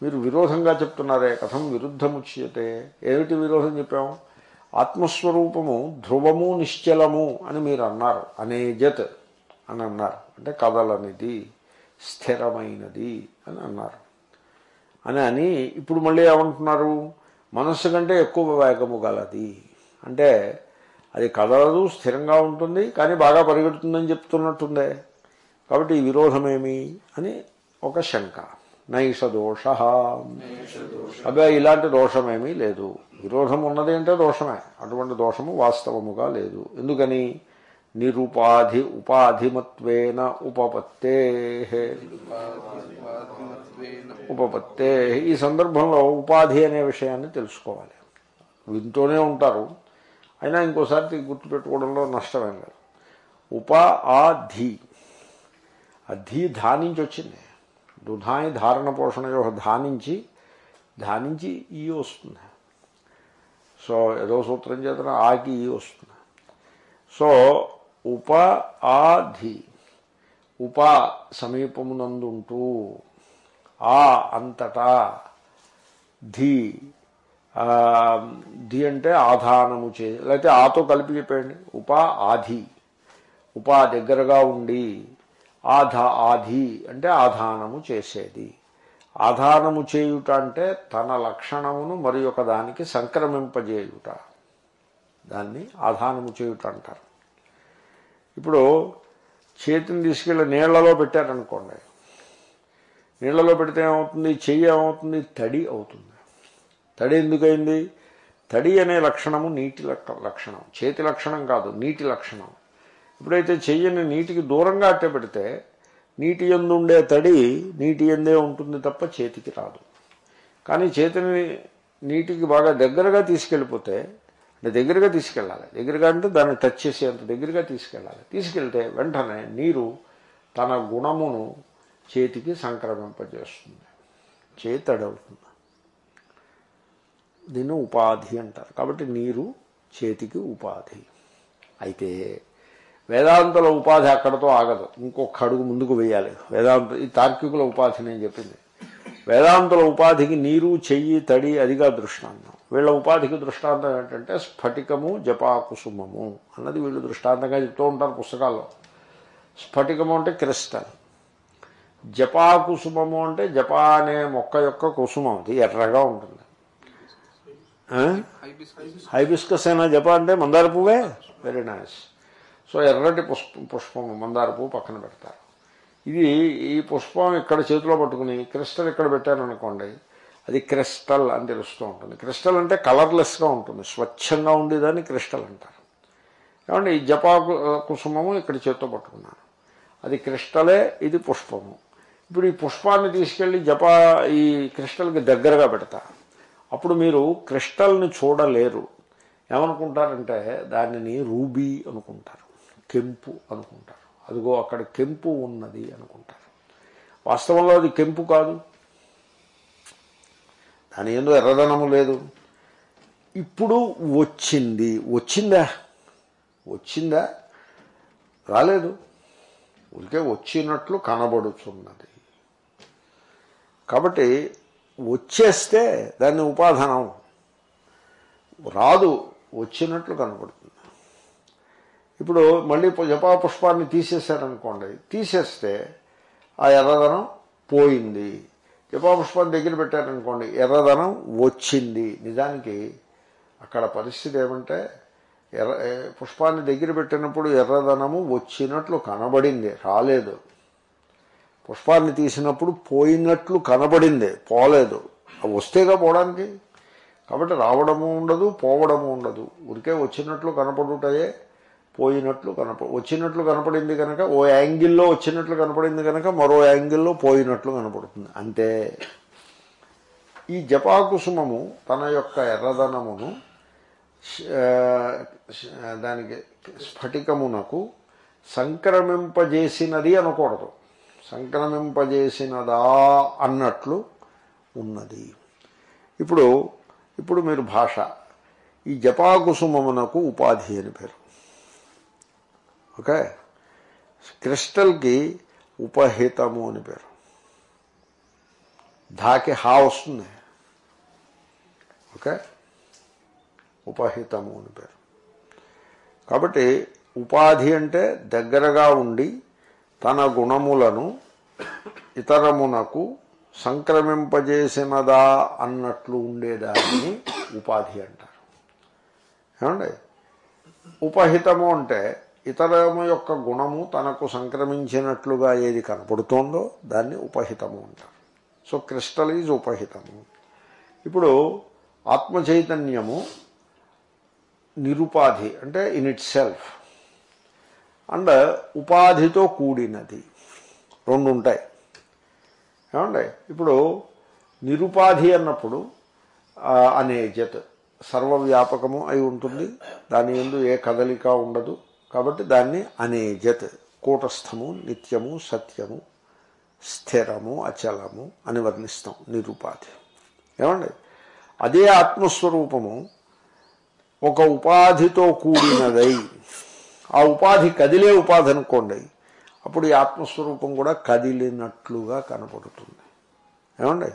మీరు విరోధంగా చెప్తున్నారే? కథం విరుద్ధముచ్యతే ఏమిటి విరోధం చెప్పాము? ఆత్మస్వరూపము ధ్రువము నిశ్చలము అని మీరు అన్నారు. అనేజత్ అని అన్నారు. అంటే కదలనిది స్థిరమైనది అని అన్నారు. అని అని ఇప్పుడు మళ్ళీ ఏమంటున్నారు? మనస్సు కంటే ఎక్కువ వేగము గలది. అంటే అది కదలదు స్థిరంగా ఉంటుంది కానీ బాగా పరిగెడుతుందని చెప్తున్నట్టుందే. కాబట్టి ఈ విరోధమేమి? అని ఒక శంక. నైష దోష. అబ్బాయి ఇలాంటి దోషమేమీ లేదు. విరోధం ఉన్నది అంటే దోషమే. అటువంటి దోషము వాస్తవముగా లేదు. ఎందుకని? నిరుపాధి ఉపాధిమత్వేన ఉపపత్తే. ఉపపత్తే. ఈ సందర్భంలో ఉపాధి అనే విషయాన్ని తెలుసుకోవాలి. వింటూనే ఉంటారు. అయినా ఇంకోసారి గుర్తుపెట్టుకోవడంలో నష్టమేం లేదు. ఉప ఆధి ఆ ధీ ధానించి వచ్చింది. దుధాని ధారణ పోషణ యొక్క ధానించి ధానించి ఈ వస్తుంది. సో ఏదో సూత్రం చేతన ఆకి ఈ వస్తుంది సో ఉప ఆధి ఉప సమీపమునందుంటూ ఆ అంతటా ధీ ధి అంటే ఆధానము చే లేకపోతే ఆతో కలిపి చెప్పేయండి. ఉప ఆధి ఉపా దగ్గరగా ఉండి ఆధా ఆధి అంటే ఆధానము చేసేది. ఆధానము చేయుట అంటే తన లక్షణమును మరి ఒక దానికి సంక్రమింపజేయుట. దాన్ని ఆధానము చేయుట అంటారు. ఇప్పుడు చేతిని తీసుకెళ్ళి నీళ్ళలో పెట్టారనుకోండి. నీళ్ళలో పెడితే ఏమవుతుంది? చెయ్యి ఏమవుతుంది? తడి అవుతుంది. తడి ఎందుకైంది? తడి అనే లక్షణము నీటి లక్షణం. చేతి లక్షణం కాదు నీటి లక్షణం. ఎప్పుడైతే చెయ్యని నీటికి దూరంగా అట్టే పెడితే నీటి ఎందు ఉండే తడి నీటి ఎందే ఉంటుంది తప్ప చేతికి రాదు. కానీ చేతిని నీటికి బాగా దగ్గరగా తీసుకెళ్ళిపోతే అంటే దగ్గరగా తీసుకెళ్ళాలి. దగ్గరగా అంటే దాన్ని టచ్ చేసేంత దగ్గరగా తీసుకెళ్ళాలి. తీసుకెళ్తే వెంటనే నీరు తన గుణమును చేతికి సంక్రమింపజేస్తుంది. చేతి తడవుతుంది దీన్ని ఉపాధి అంటారు. కాబట్టి నీరు చేతికి ఉపాధి. అయితే వేదాంతుల ఉపాధి అక్కడతో ఆగదు. ఇంకొక అడుగు ముందుకు వేయాలి. వేదాంత ఈ తార్కికుల ఉపాధి నేను చెప్పింది. వేదాంతుల ఉపాధికి నీరు చెయ్యి తడి అదిగా దృష్టాంతం. వీళ్ళ ఉపాధికి దృష్టాంతం ఏంటంటే స్ఫటికము జపాకుసుమము అన్నది వీళ్ళు దృష్టాంతంగా చెప్తూ ఉంటారు పుస్తకాల్లో. స్ఫటికము అంటే క్రిస్టల్. జపాకుసుమము అంటే జపా అనే మొక్క యొక్క కుసుమం. అది ఎర్రగా ఉంటుంది? హైబిస్కస్. అయినా జప అంటే మందార పువ్వే? వెరీ నైస్ సో ఎర్రటి పుష్పం పుష్పం మందార పువ్వు పక్కన పెడతారు. ఇది ఈ పుష్పం ఇక్కడ చేతిలో పట్టుకుని క్రిస్టల్ ఇక్కడ పెట్టారనుకోండి అది క్రిస్టల్ అని తెలుస్తూ ఉంటుంది. క్రిస్టల్ అంటే కలర్లెస్గా ఉంటుంది స్వచ్ఛంగా ఉండేదాన్ని క్రిస్టల్ అంటారు. ఏమంటే ఈ జపాకు కుసుమము ఇక్కడ చేత్తో పట్టుకున్నాను. అది క్రిస్టలే ఇది పుష్పము. ఇప్పుడు ఈ పుష్పాన్ని తీసుకెళ్ళి జపా ఈ క్రిస్టల్కి దగ్గరగా పెడతా. అప్పుడు మీరు క్రిస్టల్ని చూడలేరు. ఏమనుకుంటారంటే దానిని రూబీ అనుకుంటారు. కెంపు అనుకుంటారు. అదిగో అక్కడ కెంపు ఉన్నది అనుకుంటారు. వాస్తవంలో అది కెంపు కాదు. దాని ఏందో ఎర్రదనము లేదు. ఇప్పుడు వచ్చింది. వచ్చిందా? వచ్చిందా? రాలేదు. ఊరికే వచ్చినట్లు కనబడుతున్నది కాబట్టి వచ్చేస్తే దాన్ని ఉపాధానం. రాదు. వచ్చినట్లు కనబడుతుంది. ఇప్పుడు మళ్ళీ జపా పుష్పాన్ని తీసేశారనుకోండి తీసేస్తే ఆ ఎర్రదనం పోయింది. జపా పుష్పాన్ని దగ్గర పెట్టారనుకోండి ఎర్రదనం వచ్చింది. నిజానికి అక్కడ పరిస్థితి ఏమంటే ఎర్ర పుష్పాన్ని దగ్గర పెట్టినప్పుడు ఎర్రదనము వచ్చినట్లు కనబడింది రాలేదు. పుష్పాన్ని తీసినప్పుడు పోయినట్లు కనబడింది పోలేదు. అవి వస్తేగా పోవడానికి. కాబట్టి రావడము ఉండదు పోవడము ఉండదు. ఉరికే వచ్చినట్లు కనపడుటయే పోయినట్లు కనప వచ్చినట్లు కనపడింది కనుక ఓ యాంగిల్లో వచ్చినట్లు కనపడింది కనుక మరో యాంగిల్లో పోయినట్లు కనపడుతుంది. అంతే ఈ జపాకుసుమము తన యొక్క ఎర్రదనమును దానికి స్ఫటికమునకు సంక్రమింపజేసినది అనకూడదు. సంక్రమింపజేసినదా అన్నట్లు ఉన్నది. ఇప్పుడు ఇప్పుడు మీరు భాష. ఈ జపాకుసుమమునకు ఉపాధి అని పేరు. ఓకే? క్రిస్టల్కి ఉపహితము అని పేరు. ధాకి హా వస్తుంది. ఓకే? ఉపహితము అని పేరు. కాబట్టి ఉపాధి అంటే దగ్గరగా ఉండి తన గుణములను ఇతరమునకు సంక్రమింపజేసినదా అన్నట్లు ఉండేదాన్ని ఉపాధి అంటారు. ఏమండి? ఉపహితము అంటే ఇతరము యొక్క గుణము తనకు సంక్రమించినట్లుగా ఏది కనపడుతోందో దాన్ని ఉపహితము అంటారు. సో క్రిస్టల్ ఈజ్ ఉపహితము. ఇప్పుడు ఆత్మచైతన్యము నిరుపాధి అంటే ఇన్ ఇట్ సెల్ఫ్ అండ్ ఉపాధితో కూడినది. రెండు ఉంటాయి. ఏమండి? ఇప్పుడు నిరుపాధి అన్నప్పుడు అనే జత్ సర్వవ్యాపకము అయి ఉంటుంది. దాని ఎందు ఏ కదలిక ఉండదు. కాబట్టి దాన్ని అనేజత్ కూటస్థము నిత్యము సత్యము స్థిరము అచలము అని వర్ణిస్తాం నిరుపాధి. ఏమండి? అదే ఆత్మస్వరూపము ఒక ఉపాధితో కూడినదై ఆ ఉపాధి కదిలే ఉపాధి అనుకోండి అప్పుడు ఈ ఆత్మస్వరూపం కూడా కదిలినట్లుగా కనపడుతుంది. ఏమండి?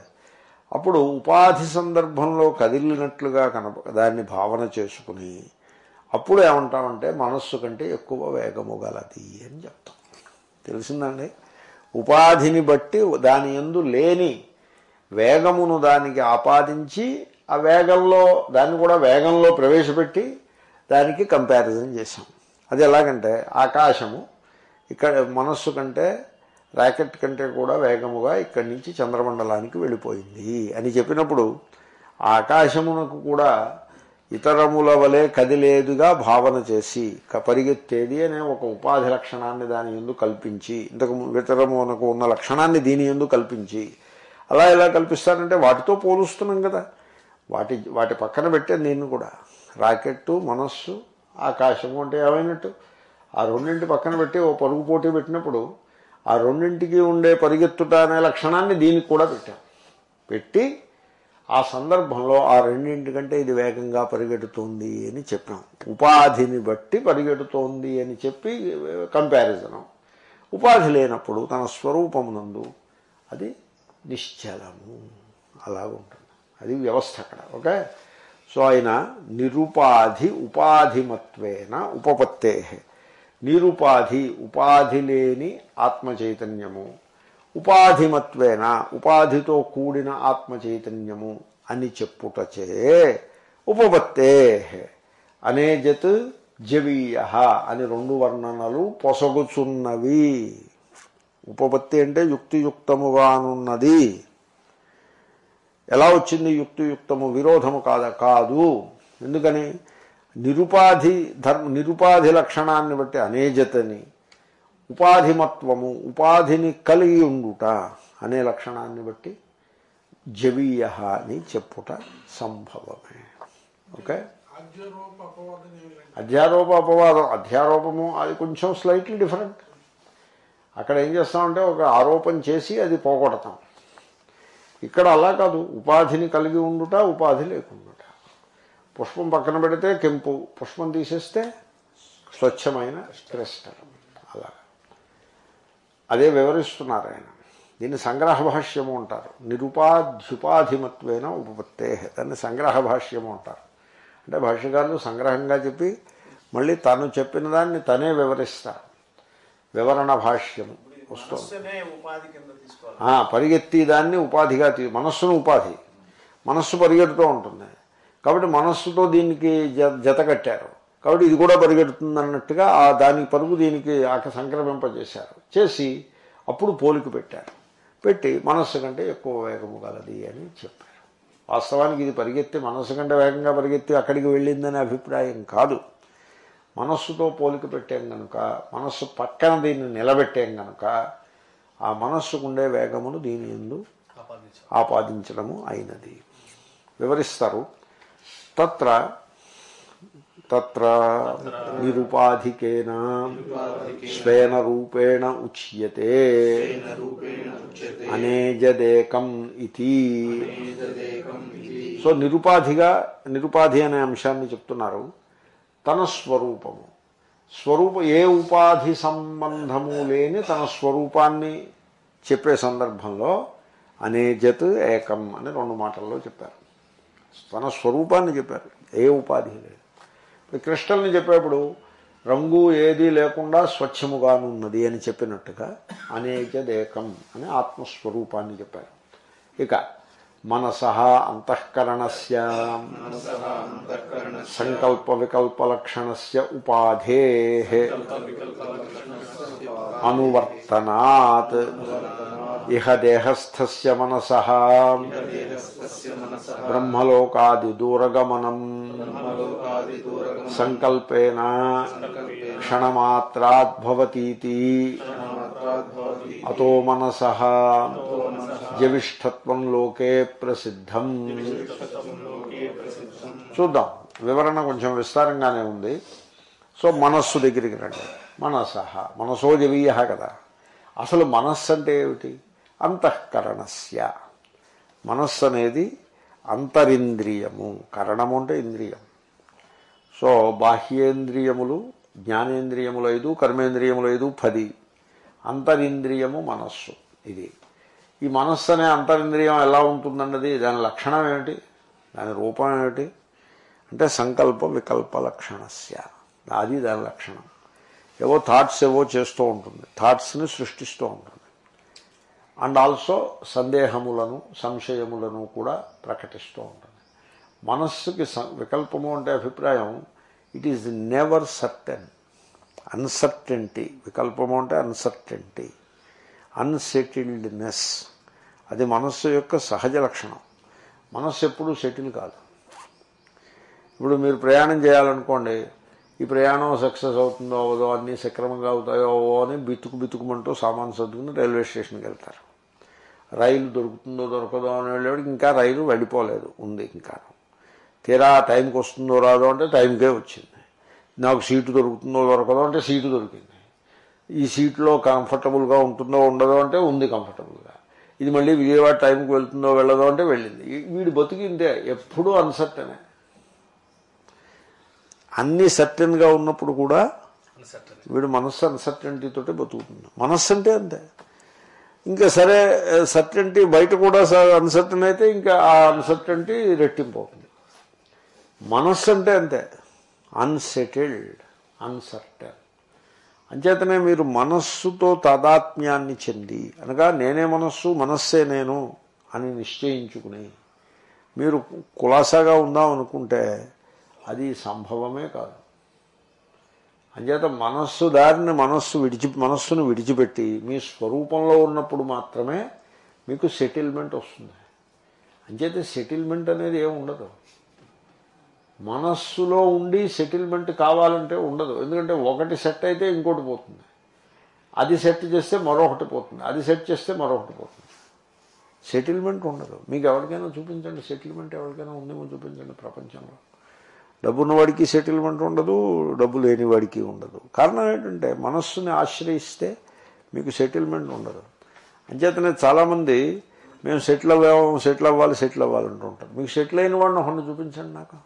అప్పుడు ఉపాధి సందర్భంలో కదిలినట్లుగా కనప దాన్ని భావన చేసుకుని అప్పుడు ఏమంటామంటే మనస్సు కంటే ఎక్కువ వేగము గలది అని చెప్తాం. తెలిసిందండి? ఉపాధిని బట్టి దాని ఎందు లేని వేగమును దానికి ఆపాదించి ఆ వేగంలో దాన్ని కూడా వేగంలో ప్రవేశపెట్టి దానికి కంపారిజన్ చేశాం. అది ఎలాగంటే ఆకాశము ఇక్కడ మనస్సు కంటే ర్యాకెట్ కంటే కూడా వేగముగా ఇక్కడి నుంచి చంద్రమండలానికి వెళ్ళిపోయింది అని చెప్పినప్పుడు ఆకాశమునకు కూడా ఇతరముల వలె కదిలేదుగా భావన చేసి క- పరిగెత్తేది అనే ఒక ఉపాధి లక్షణాన్ని దాని ఎందు కల్పించి ఇంతకు ఇతరము మనకు ఉన్న లక్షణాన్ని దీని ఎందు కల్పించి అలా ఎలా కల్పిస్తారంటే వాటితో పోలుస్తున్నాం కదా. వాటి వాటి పక్కన పెట్టే నేను కూడా. రాకెట్టు మనస్సు ఆకాశము అంటే ఏమైనట్టు? ఆ రెండింటి పక్కన పెట్టి ఓ పరుగు పోటీ పెట్టినప్పుడు ఆ రెండింటికి ఉండే పరిగెత్తుట అనే లక్షణాన్ని దీనికి కూడా పెట్టాం. పెట్టి ఆ సందర్భంలో ఆ రెండింటికంటే ఇది వేగంగా పరిగెడుతోంది అని చెప్పాం. ఉపాధిని బట్టి పరిగెడుతోంది అని చెప్పి కంపారిజను ఉపాధి లేనప్పుడు తన స్వరూపమునందు అది నిశ్చలము. అలాగుంటుంది అది వ్యవస్థ అక్కడ. ఓకే? సో ఆయన నిరుపాధి ఉపాధిమత్వేన ఉపపత్తే నిరుపాధి ఉపాధి లేని ఆత్మచైతన్యము. ఉపాధిమత్వేన ఉపాధితో కూడిన ఆత్మ చైతన్యము అని చెప్పుటచే ఉపపత్తే అనేజత్ జవీయ అని రెండు వర్ణనలు పొసగుచున్నవి. ఉపపత్తి అంటే యుక్తియుక్తముగానున్నది. ఎలా వచ్చింది యుక్తియుక్తము? విరోధము కాదా కాదు. ఎందుకని? నిరుపాధి ధర్మ నిరుపాధి లక్షణాన్ని బట్టి అనేజతని ఉపాధిమత్వము ఉపాధిని కలిగి ఉండుట అనే లక్షణాన్ని బట్టి జవీయ అని చెప్పుట సంభవమే. ఓకే? అధ్యారోప అపవాదం. అధ్యారోపము అది కొంచెం స్లైట్లీ డిఫరెంట్. అక్కడ ఏం చేస్తామంటే ఒక ఆరోపణ చేసి అది పోగొడతాం. ఇక్కడ అలా కాదు. ఉపాధిని కలిగి ఉండుట ఉపాధి లేకుండుట. పుష్పం పక్కన పెడితే కెంపు. పుష్పం తీసేస్తే స్వచ్ఛమైన క్రిస్టల్. అదే వివరిస్తున్నారు ఆయన. దీన్ని సంగ్రహ భాష్యము అంటారు. నిరుపాధ్యుపాధిమత్వేన ఉపపత్తే. దాన్ని సంగ్రహ భాష్యము అంటారు. అంటే భాష్యకారులు సంగ్రహంగా చెప్పి మళ్ళీ తను చెప్పిన దాన్ని తనే వివరిస్తారు. వివరణ భాష్యము వస్తుంది. పరిగెత్తి దాన్ని ఉపాధిగా మనస్సును ఉపాధి. మనస్సు పరిగెడుతూ ఉంటుంది. కాబట్టి మనస్సుతో దీనికి జత కట్టారు. కాబట్టి ఇది కూడా పరిగెడుతుంది అన్నట్టుగా ఆ దానికి పరుగు దీనికి ఆక సంక్రమింపజేశారు. చేసి అప్పుడు పోలిక పెట్టారు. పెట్టి మనస్సు కంటే ఎక్కువ వేగము గలది అని చెప్పారు. వాస్తవానికి ఇది పరిగెత్తి మనస్సు కంటే వేగంగా పరిగెత్తి అక్కడికి వెళ్ళిందనే అభిప్రాయం కాదు. మనస్సుతో పోలిక పెట్టాం కనుక మనస్సు పక్కన దీన్ని నిలబెట్టాం కనుక ఆ మనస్సుకుండే వేగమును దీని ఎందు ఆపాదించడము అయినది. వివరిస్తారు. తత్ర తత్ర నిరుపాధికేన? స్వేన రూపేణ ఉచ్యతే. అనేజదేకం ఇది సో నిరుపాధిగా నిరుపాధి అనే అంశాన్ని చెప్తున్నారు. తన స్వరూపము. స్వరూప ఏ ఉపాధి సంబంధము లేని తన స్వరూపాన్ని చెప్పే సందర్భంలో అనేజత్ ఏకం అని రెండు మాటల్లో చెప్పారు. తన స్వరూపాన్ని చెప్పారు. ఏ ఉపాధి లేదు. కృష్ణల్ని క్రిస్టల్ని చెప్పేప్పుడు రంగు ఏది లేకుండా స్వచ్ఛముగానున్నది అని చెప్పినట్టుగా అనేకదేకం అని ఆత్మస్వరూపాన్ని చెప్పారు. ఇక మనస అంతఃకరణస్ సంకల్ప వికల్పలక్షణస్య ఉపాధే అనువర్తనాత్. ఇహ దేహస్థస్య మనస. బ్రహ్మలోకాదిదూరగమనం సంకల్పేన క్షణమాత్రాద్భవతీతి అతో మనస. జవిష్ఠత్వం లోకే ప్రసిద్ధం. చూద్దాం. వివరణ కొంచెం విస్తారంగానే ఉంది. సో మనస్సు దగ్గరికి రండి. మనస. మనసో జవీయ కదా. అసలు మనస్సు అంటే ఏమిటి? అంతఃకరణస్య. మనస్సు అనేది అంతరింద్రియము. కరణము అంటే ఇంద్రియం. సో బాహ్యేంద్రియములు జ్ఞానేంద్రియములు ఐదు కర్మేంద్రియములు ఐదు పది. అంతరింద్రియము మనస్సు ఇది. ఈ మనస్సు అనే అంతరింద్రియం ఎలా ఉంటుందన్నది దాని లక్షణం ఏమిటి? దాని రూపం ఏమిటి? అంటే సంకల్ప వికల్ప లక్షణస్య. అది దాని లక్షణం. ఏవో థాట్స్ ఏవో చేస్తూ ఉంటుంది. థాట్స్ని సృష్టిస్తూ ఉంటుంది. అండ్ ఆల్సో సందేహములను సంశయములను కూడా ప్రకటిస్తూ ఉంటుంది. మనస్సుకి స- వికల్పము అంటే అభిప్రాయం it is never certain uncertainty వికల్పము అంటే అన్సర్టెంటీ అన్సెటిల్డ్నెస్ అది మనస్సు యొక్క సహజ లక్షణం. మనస్సు ఎప్పుడూ సెటిల్ కాదు. ఇప్పుడు మీరు ప్రయాణం చేయాలనుకోండి ఈ ప్రయాణం సక్సెస్ అవుతుందో అవదో అన్నీ సక్రమంగా అవుతాయో అవో అని బితుకు బితుకుమంటూ సామాన్ సర్దుకుని రైల్వే స్టేషన్కి వెళ్తారు. రైలు దొరుకుతుందో దొరకదో అని వెళ్ళేవాడికి ఇంకా రైలు వెళ్ళిపోలేదు ఉంది ఇంకా. తీరా టైంకి వస్తుందో రాదో అంటే టైంకే వచ్చింది. నాకు సీటు దొరుకుతుందో దొరకదో అంటే సీటు దొరికింది. ఈ సీట్లో కంఫర్టబుల్గా ఉంటుందో ఉండదో అంటే ఉంది కంఫర్టబుల్గా. ఇది మళ్ళీ విజయవాడ టైంకి వెళ్తుందో వెళ్ళదో అంటే వెళ్ళింది. వీడి బతికింతే ఎప్పుడూ అన్సర్టనే. అన్నీ సర్టెన్గా ఉన్నప్పుడు కూడా వీడు మనస్సు అన్సర్టెంటీ తోటి బతుకుతుంది. మనస్సు అంటే అంతే. ఇంకా సరే సర్టెంటీ బయట కూడా అన్సర్టన్ అయితే ఇంకా ఆ అన్సర్టెంటీ రెట్టింపు అవుతుంది మనస్సు అంటే అంతే. అన్సెటిల్డ్ అన్సర్టన్ అంచేతనే మీరు మనస్సుతో తాదాత్మ్యాన్ని చెంది అనగా నేనే మనస్సు మనస్సే నేను అని నిశ్చయించుకుని మీరు కులాసాగా ఉందాం అనుకుంటే అది సంభవమే కాదు. అంచేత మనస్సు దారిని మనస్సు విడిచి మనస్సును విడిచిపెట్టి మీ స్వరూపంలో ఉన్నప్పుడు మాత్రమే మీకు సెటిల్మెంట్ వస్తుంది. అంచేత సెటిల్మెంట్ అనేది ఏమి ఉండదు. మనస్సులో ఉండి సెటిల్మెంట్ కావాలంటే ఉండదు. ఎందుకంటే ఒకటి సెట్ అయితే ఇంకోటి పోతుంది. అది సెట్ చేస్తే మరొకటి పోతుంది. అది సెట్ చేస్తే మరొకటి పోతుంది. సెటిల్మెంట్ ఉండదు. మీకు ఎవరికైనా చూపించండి. సెటిల్మెంట్ ఎవరికైనా ఉందేమో చూపించండి ప్రపంచంలో. డబ్బున్నవాడికి సెటిల్మెంట్ ఉండదు డబ్బు లేని వాడికి ఉండదు. కారణం ఏంటంటే మనస్సుని ఆశ్రయిస్తే మీకు సెటిల్మెంట్ ఉండదు. అంచేతనే చాలామంది మేము సెటిల్ అవ్వాము సెటిల్ అవ్వాలి సెటిల్ అవ్వాలంటూ అంటుంటారు మీకు సెటిల్ అయిన వాడిని ఒకరిని చూపించండి నాకు.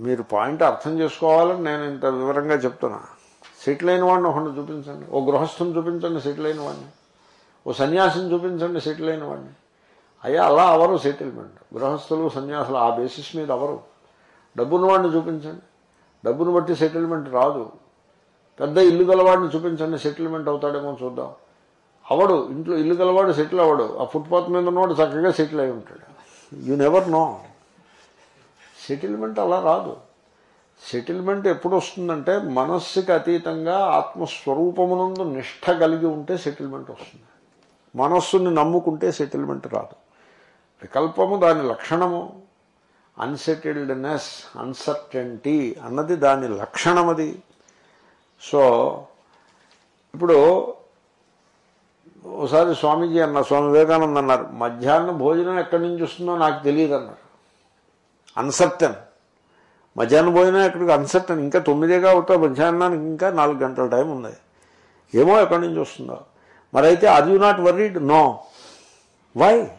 మీరు పాయింట్ అర్థం చేసుకోవాలని నేను ఇంత వివరంగా చెప్తున్నా. సెటిల్ అయిన వాడిని ఒకరిని చూపించండి. ఓ గృహస్థుని చూపించండి సెటిల్ అయిన వాడిని. ఓ సన్యాసిని చూపించండి సెటిల్ అయిన వాడిని. అయ్యా అలా అవరు సెటిల్మెంట్ గృహస్థులు సన్యాసులు ఆ బేసిస్ మీద అవరు. డబ్బున్న వాడిని చూపించండి. డబ్బును బట్టి సెటిల్మెంట్ రాదు. పెద్ద ఇల్లు గలవాడిని చూపించండి సెటిల్మెంట్ అవుతాడేమో చూద్దాం. అవడు ఇంట్లో ఇల్లు గలవాడు సెటిల్ అవ్వడు. ఆ ఫుట్పాత్ మీద ఉన్నవాడు చక్కగా సెటిల్ అయి ఉంటాడు. యూ నెవర్ నో సెటిల్మెంట్ అలా రాదు. సెటిల్మెంట్ ఎప్పుడు వస్తుందంటే మనస్సుకి అతీతంగా ఆత్మస్వరూపమునందు నిష్ఠ కలిగి ఉంటే సెటిల్మెంట్ వస్తుంది. మనస్సుని నమ్ముకుంటే సెటిల్మెంట్ రాదు. వికల్పము దాని లక్షణము. అన్సెటిల్డ్నెస్ అన్సర్టెంటీ అన్నది దాని లక్షణం అది సో ఇప్పుడు ఒకసారి స్వామీజీ అన్న స్వామి వివేకానంద అన్నారు మధ్యాహ్నం భోజనం ఎక్కడి నుంచి వస్తుందో నాకు తెలియదు అన్నారు. అన్సర్టన్ మధ్యాహ్నం భోజనం ఎక్కడికి? అన్సర్టన్ ఇంకా తొమ్మిదేగా అవుతా మధ్యాహ్నానికి ఇంకా నాలుగు గంటల టైం ఉంది. ఏమో ఎక్కడి నుంచి వస్తుందో. మరైతే are you not worried no why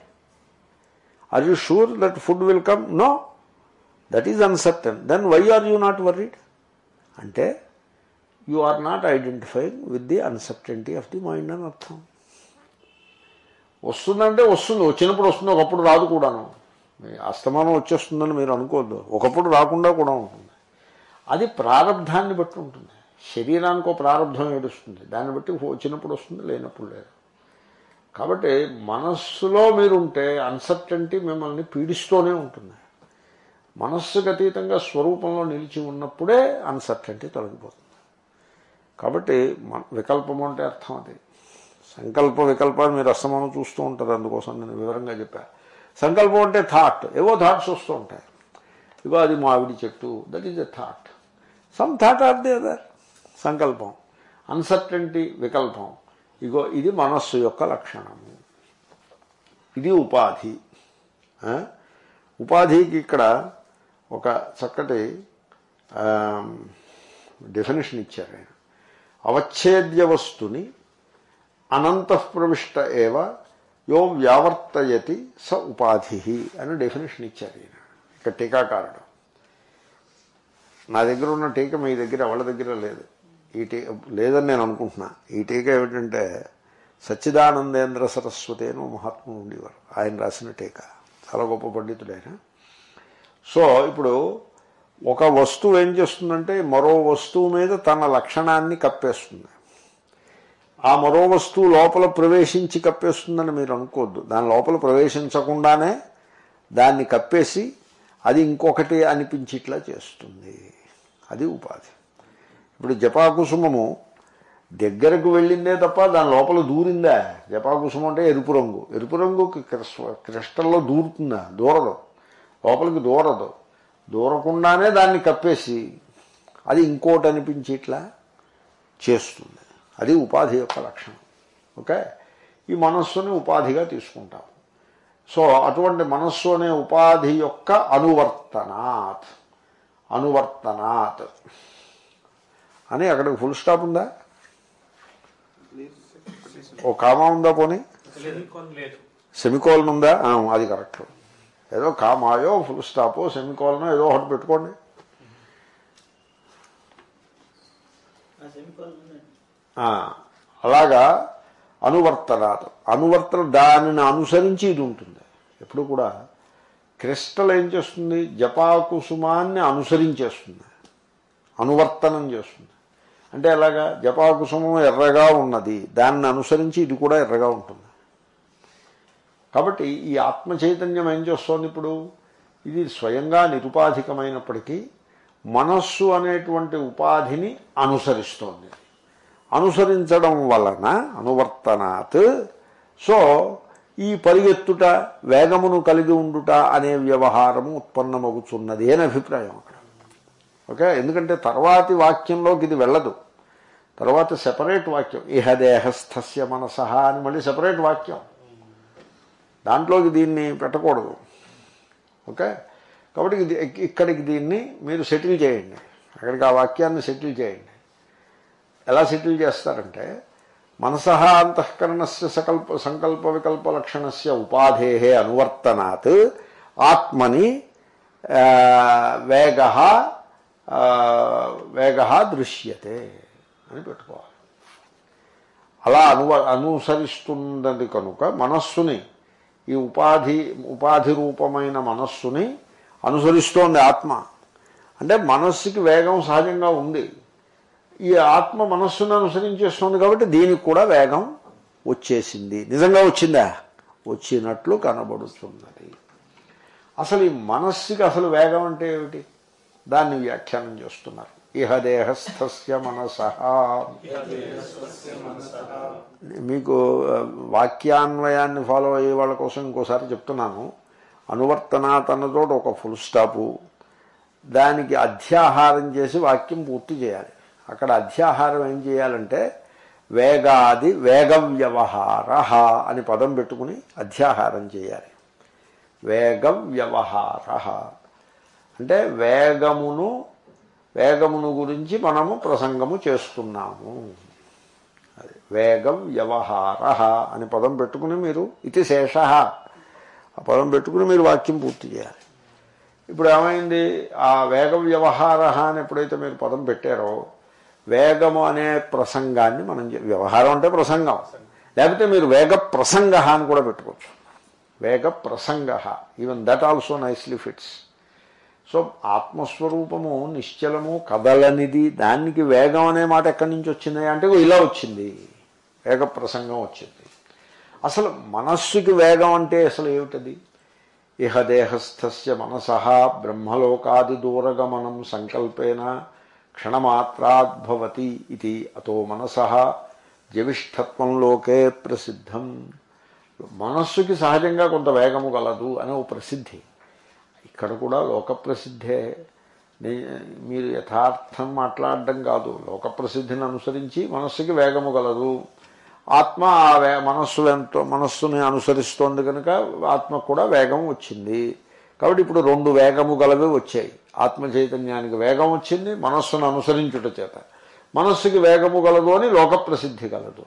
are you sure that food will come no that is uncertain then why are you not worried అంటే you are not identifying with the uncertainty of the mind అని అర్థం వస్తుందంటే వస్తుంది. వచ్చినప్పుడు వస్తుంది ఒకప్పుడు రాదు కూడాను. అస్తమానం వచ్చేస్తుందని మీరు అనుకోవద్దు. ఒకప్పుడు రాకుండా కూడా ఉంటుంది. అది ప్రారంధాన్ని బట్టి ఉంటుంది. శరీరానికి ఒక ప్రారంధం ఏడుస్తుంది. దాన్ని బట్టి వచ్చినప్పుడు వస్తుంది లేనప్పుడు లేదు. కాబట్టి మనస్సులో మీరుంటే అన్సర్టంటీ మిమ్మల్ని పీడిస్తూనే ఉంటుంది. మనస్సుకు అతీతంగా స్వరూపంలో నిలిచి ఉన్నప్పుడే అన్సర్టంటీ తొలగిపోతుంది. కాబట్టి మన వికల్పము అంటే అర్థం అది. సంకల్ప వికల్పాన్ని మీరు అసమానం చూస్తూ ఉంటారు అందుకోసం నేను వివరంగా చెప్పాను సంకల్పం అంటే థాట్ ఏవో థాట్స్ వస్తూ ఉంటాయి. ఇగో అది మామిడి చెట్టు that is a thought some thought or the other సంకల్పం. అన్సర్టంటీ వికల్పం. ఇగో ఇది మనస్సు యొక్క లక్షణము. ఇది ఉపాధి. ఉపాధికి ఇక్కడ ఒక చక్కటి డెఫినేషన్ ఇచ్చారు ఆయన. అవచ్ఛేద్య వస్తుని అనంతఃప్రవిష్ట ఏవ యో వ్యావర్తయతి స ఉపాధి అని డెఫినేషన్ ఇచ్చారు ఈయన ఇక టీకాకారుడు. నా దగ్గర ఉన్న టీక మీ దగ్గర ఎవరి దగ్గర లేదు. ఈ టీ లేదని నేను అనుకుంటున్నా. ఈ టీకా ఏమిటంటే సచ్చిదానందేంద్ర సరస్వతి అని మహాత్ముడు ఉండేవారు. ఆయన రాసిన టీక. చాలా గొప్ప పండితుడు ఆయన. సో ఇప్పుడు ఒక వస్తువు ఏం చేస్తుందంటే మరో వస్తువు మీద తన లక్షణాన్ని కప్పేస్తుంది. ఆ మరో వస్తువు లోపల ప్రవేశించి కప్పేస్తుందని మీరు అనుకోవద్దు. దాని లోపల ప్రవేశించకుండానే దాన్ని కప్పేసి అది ఇంకొకటి అనిపించిట్లా చేస్తుంది. అది ఉపాధి. ఇప్పుడు జపాకుసుమము దగ్గరకు వెళ్ళిందే తప్ప దాని లోపల దూరిందా? జపాకుసుమం అంటే ఎరుపు రంగు. ఎరుపు రంగు క్రిస్- క్రిస్టల్లో దూరుతుందా? దూరదు. లోపలికి దూరదు. దూరకుండానే దాన్ని కప్పేసి అది ఇంకోటి అనిపించి ఇట్లా చేస్తుంది. అది ఉపాధి యొక్క లక్షణం. ఓకే? ఈ మనస్సుని ఉపాధిగా తీసుకుంటాం. సో అటువంటి మనస్సు అనే ఉపాధి యొక్క అనువర్తనాత్. అనువర్తనాత్. అని అక్కడికి ఫుల్ స్టాప్ ఉందా? ఓ కామా ఉందా పోనీ? సెమికోలన్ ఉందా? అది కరెక్ట్ ఏదో కామాయో ఫుల్ స్టాపో సెమికోలనో ఏదో ఒకటి పెట్టుకోండి. అలాగా అనువర్తనాలు అనువర్తన దానిని అనుసరించి ఇది ఉంటుంది. ఎప్పుడు కూడా క్రిస్టల్ ఏం చేస్తుంది? జపాకుసుమాన్ని అనుసరించేస్తుంది. అనువర్తనం చేస్తుంది. అంటే ఎలాగా? జపాకుసుమం ఎర్రగా ఉన్నది. దాన్ని అనుసరించి ఇది కూడా ఎర్రగా ఉంటుంది. కాబట్టి ఈ ఆత్మ చైతన్యం ఏం చేస్తోంది ఇప్పుడు? ఇది స్వయంగా నిరుపాధికమైనప్పటికీ మనస్సు అనేటువంటి ఉపాధిని అనుసరిస్తోంది. అనుసరించడం వలన అనువర్తనాత్ సో ఈ పరిగెత్తుట వేగమును కలిగి ఉండుట అనే వ్యవహారము ఉత్పన్నమగుచున్నది అని అభిప్రాయం అక్కడ. ఓకే? ఎందుకంటే తర్వాతి వాక్యంలోకి ఇది వెళ్ళదు. తర్వాత సెపరేట్ వాక్యం. ఇహ దేహస్థస్య మనసహ అని మళ్ళీ సెపరేట్ వాక్యం. దాంట్లోకి దీన్ని పెట్టకూడదు. ఓకే? కాబట్టి ఇది ఇక్కడికి దీన్ని మీరు సెటిల్ చేయండి. అక్కడికి ఆ వాక్యాన్ని సెటిల్ చేయండి. ఎలా సెటిల్ చేస్తారంటే మనసహ అంతఃకరణస్య సకల్ప సంకల్ప వికల్ప లక్షణస్య ఉపాధే అనువర్తనాత్. ఆత్మని వేగ వేగ దృశ్యతే అని పెట్టుకోవాలి. అలా అనువ అనుసరిస్తున్నది కనుక మనస్సుని ఈ ఉపాధి ఉపాధి రూపమైన మనస్సుని అనుసరిస్తోంది ఆత్మ. అంటే మనస్సుకి వేగం సహజంగా ఉంది. ఈ ఆత్మ మనస్సును అనుసరించేస్తుంది కాబట్టి దీనికి కూడా వేగం వచ్చేసింది. నిజంగా వచ్చిందా? వచ్చినట్లు కనబడుతున్నది. అసలు ఈ మనస్సుకి అసలు వేగం అంటే ఏమిటి? దాన్ని వ్యాఖ్యానం చేస్తున్నారు. ఇహ దేహస్థస్య మనస మీకు వాక్యాన్వయాన్ని ఫాలో అయ్యే వాళ్ళ కోసం ఇంకోసారి చెప్తున్నాను. అనువర్తనాతనతో ఒక ఫుల్ స్టాపు. దానికి అధ్యాహారం చేసి వాక్యం పూర్తి చేయాలి. అక్కడ అధ్యాహారం ఏం చేయాలంటే వేగాది వేగ వ్యవహార అని పదం పెట్టుకుని అధ్యాహారం చేయాలి. వేగ వ్యవహార అంటే వేగమును వేగమును గురించి మనము ప్రసంగము చేస్తున్నాము. అది వేగం వ్యవహార అని పదం పెట్టుకుని మీరు ఇది శేష. ఆ పదం పెట్టుకుని మీరు వాక్యం పూర్తి చేయాలి. ఇప్పుడు ఏమైంది? ఆ వేగ వ్యవహార అని ఎప్పుడైతే మీరు పదం పెట్టారో వేగము అనే ప్రసంగాన్ని మనం చే- వ్యవహారం అంటే ప్రసంగం. లేకపోతే మీరు వేగ ప్రసంగ అని కూడా పెట్టుకోవచ్చు. వేగ ప్రసంగ. Even that also nicely fits so ఆత్మస్వరూపము నిశ్చలము కదలనిది దానికి వేగం అనే మాట ఎక్కడి నుంచి వచ్చింది అంటే ఇలా వచ్చింది. వేగ ప్రసంగం వచ్చింది. అసలు మనస్సుకి వేగం అంటే అసలు ఏమిటది? ఇహ దేహస్థస్య మనస బ్రహ్మలోకాది దూరగమనం సంకల్పేన క్షణమాత్రాద్భవతి ఇది అతో మనస జ్యవిష్ఠత్వంలోకే ప్రసిద్ధం. మనస్సుకి సహజంగా కొంత వేగము గలదు అనే ఓ ప్రసిద్ధి. ఇక్కడ కూడా లోక ప్రసిద్ధే మీరు యథార్థం మాట్లాడడం కాదు. లోక ప్రసిద్ధిని అనుసరించి మనస్సుకి వేగము గలదు ఆత్మ ఆ వే మనస్సు ఎంతో మనస్సుని అనుసరిస్తోంది కనుక ఆత్మకు కూడా వేగం వచ్చింది. కాబట్టి ఇప్పుడు రెండు వేగము గలవి వచ్చాయి. ఆత్మ చైతన్యానికి వేగం వచ్చింది మనస్సును అనుసరించుట చేత. మనస్సుకి వేగము గలదు అని లోక ప్రసిద్ధి గలదు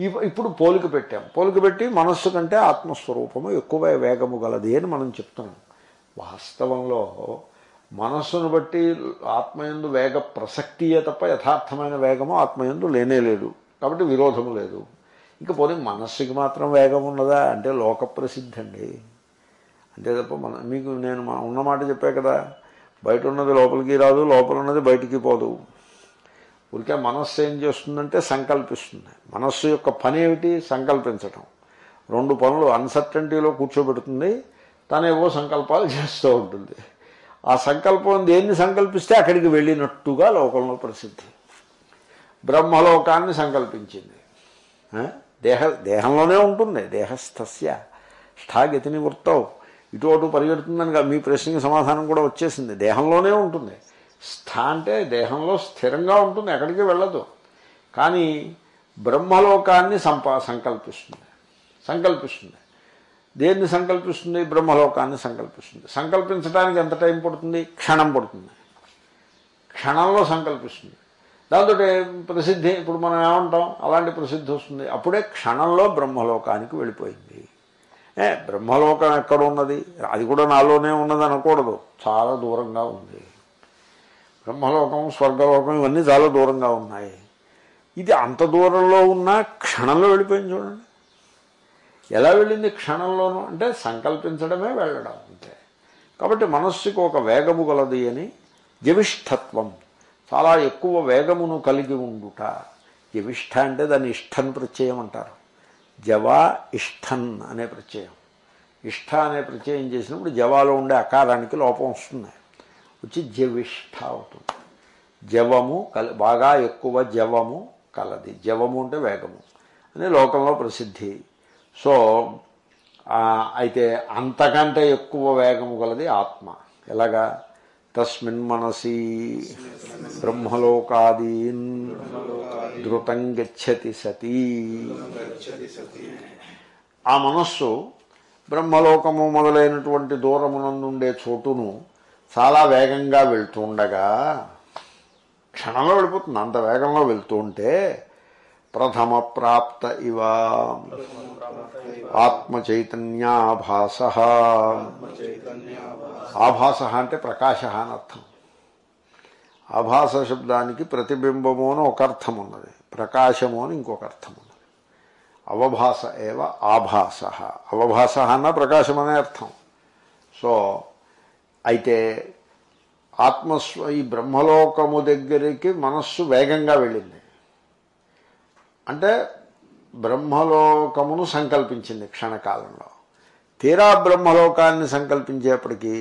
ఇప్పుడు పోలిక పెట్టాం. పోలిక పెట్టి మనస్సు కంటే ఆత్మస్వరూపము ఎక్కువ వేగము గలది అని మనం చెప్తున్నాం. వాస్తవంలో మనస్సును బట్టి ఆత్మయందు వేగ ప్రసక్తియే తప్ప యథార్థమైన వేగము ఆత్మయందు లేనే లేదు. కాబట్టి విరోధము లేదు. ఇంకా పోనీ మనస్సుకి మాత్రం వేగం ఉన్నదా? అంటే లోక ప్రసిద్ధి అండి. అంతే తప్ప మన మీకు నేను మా- ఉన్నమాట చెప్పా కదా బయట ఉన్నది లోపలికి రాదు లోపల ఉన్నది బయటికి పోదు. ఊరికే మనస్సు ఏం చేస్తుందంటే సంకల్పిస్తుంది. మనస్సు యొక్క పని ఏమిటి? సంకల్పించటం. రెండు పనులు అన్సర్టంటీలో కూర్చోబెడుతుంది. తనేవో సంకల్పాలు చేస్తూ ఉంటుంది. ఆ సంకల్పం దేన్ని సంకల్పిస్తే అక్కడికి వెళ్ళినట్టుగా లోకంలో ప్రసిద్ధి. బ్రహ్మలోకాన్ని సంకల్పించింది. దేహ దేహంలోనే ఉంటుంది దేహస్థస్య. స్థాగతి వృత్తవు ఇటు అటు పరిగెడుతుందని మీ ప్రశ్నకి సమాధానం కూడా వచ్చేసింది. దేహంలోనే ఉంటుంది. స్థ అంటే దేహంలో స్థిరంగా ఉంటుంది ఎక్కడికి వెళ్ళదు. కానీ బ్రహ్మలోకాన్ని సంపా సంకల్పిస్తుంది. సంకల్పిస్తుంది. దేన్ని సంకల్పిస్తుంది? బ్రహ్మలోకాన్ని సంకల్పిస్తుంది. సంకల్పించడానికి ఎంత టైం పడుతుంది? క్షణం పడుతుంది. క్షణంలో సంకల్పిస్తుంది. దాంతో ప్రసిద్ధి ఇప్పుడు మనం ఏమంటాం? అలాంటి ప్రసిద్ధి వస్తుంది. అప్పుడే క్షణంలో బ్రహ్మలోకానికి వెళ్ళిపోయింది. ఏ బ్రహ్మలోకం ఎక్కడ ఉన్నది? అది కూడా నాలోనే ఉన్నది అనకూడదు. చాలా దూరంగా ఉంది. బ్రహ్మలోకం స్వర్గలోకం ఇవన్నీ చాలా దూరంగా ఉన్నాయి. ఇది అంత దూరంలో ఉన్న క్షణంలో వెళ్ళిపోయింది చూడండి. ఎలా వెళ్ళింది క్షణంలోనూ? అంటే సంకల్పించడమే వెళ్ళడం అంతే. కాబట్టి మనస్సుకు ఒక వేగము గలది అని జవిష్ఠత్వం చాలా ఎక్కువ వేగమును కలిగి ఉండుట. జవిష్ఠ అంటే దాన్ని ఇష్టన్ ప్రత్యయం అంటారు. జవా ఇష్టన్ అనే ప్రత్యయం. ఇష్ట అనే ప్రత్యయం చేసినప్పుడు జవాలో ఉండే అకారానికి లోపం వస్తుంది. వచ్చి జవిష్ఠ అవుతుంది. జవము కల బాగా ఎక్కువ జవము కలది. జవము అంటే వేగము. అని లోకంలో ప్రసిద్ధి. సో అయితే అంతకంటే ఎక్కువ వేగము గలది ఆత్మ. ఎలాగా? తస్మిన్ మనసి బ్రహ్మలోకాదీన్ ద్రుతం గచ్చతి సతీ. ఆ మనస్సు బ్రహ్మలోకము మొదలైనటువంటి దూరమునందుండే చోటును చాలా వేగంగా వెళ్తుండగా క్షణంలో వెళ్ళిపోతుంది. అంత వేగంలో వెళ్తూ ఉంటే ప్రథమ ప్రాప్త ఇవ ఆత్మ చైతన్యాభాస ఆభాస అంటే ప్రకాశ అని అర్థం. ఆభాస శబ్దానికి ప్రతిబింబము అని ఒక అర్థం ఉన్నది. ప్రకాశము అని ఇంకొక అర్థం ఉన్నది. అవభాస ఏవ ఆభాస. అవభాస అన్న ప్రకాశం అనే అర్థం. సో అయితే ఆత్మస్వ ఈ బ్రహ్మలోకము దగ్గరికి మనస్సు వేగంగా వెళ్ళింది. అంటే బ్రహ్మలోకమును సంకల్పించింది క్షణకాలంలో. తీరా బ్రహ్మలోకాన్ని సంకల్పించేప్పటికీ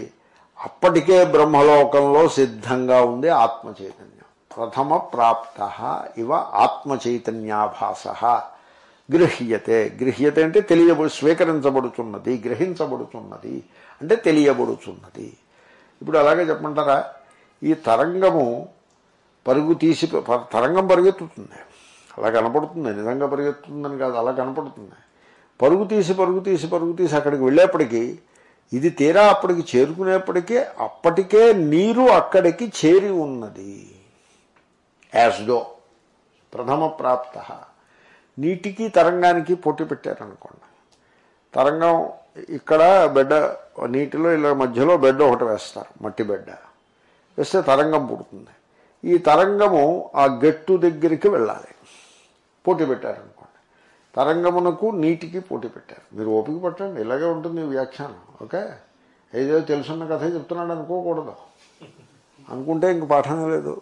అప్పటికే బ్రహ్మలోకంలో సిద్ధంగా ఉంది ఆత్మ చైతన్యం ప్రథమ ప్రాప్త ఇవ ఆత్మ చైతన్యాభాస గృహ్యతే. గృహ్యతే అంటే తెలియబడి స్వీకరించబడుతున్నది గ్రహించబడుతున్నది అంటే తెలియబడుతున్నది ఇప్పుడు అలాగే చెప్పమంటారా? ఈ తరంగము పరుగు తీసి తరంగం పరిగెత్తుతుంది. అలా కనపడుతుంది నిజంగా పరిగెత్తుందని కాదు అలా కనపడుతుంది. పరుగు తీసి పరుగు తీసి పరుగు తీసి అక్కడికి వెళ్ళేప్పటికీ ఇది తీరా అప్పటికి చేరుకునేప్పటికీ అప్పటికే నీరు అక్కడికి చేరి ఉన్నది. యాస్డో ప్రథమ ప్రాప్త. నీటికి తరంగానికి పోటీ పెట్టారనుకోండి. తరంగం ఇక్కడ బెడ్డ నీటిలో ఇలా మధ్యలో బెడ్ ఒకటి వేస్తారు మట్టి బెడ్డ. వేస్తే తరంగం పుడుతుంది. ఈ తరంగము ఆ గట్టు దగ్గరికి వెళ్ళాలి. పోటీ పెట్టారనుకోండి. తరంగమునకు నీటికి పోటీ పెట్టారు. మీరు ఓపిక పట్టండి ఇలాగే ఉంటుంది వ్యాఖ్యానం ఓకే? ఏదో తెలుసున్న కథ చెప్తున్నాడు అనుకోకూడదు. అనుకుంటే ఇంక పాఠం లేదు.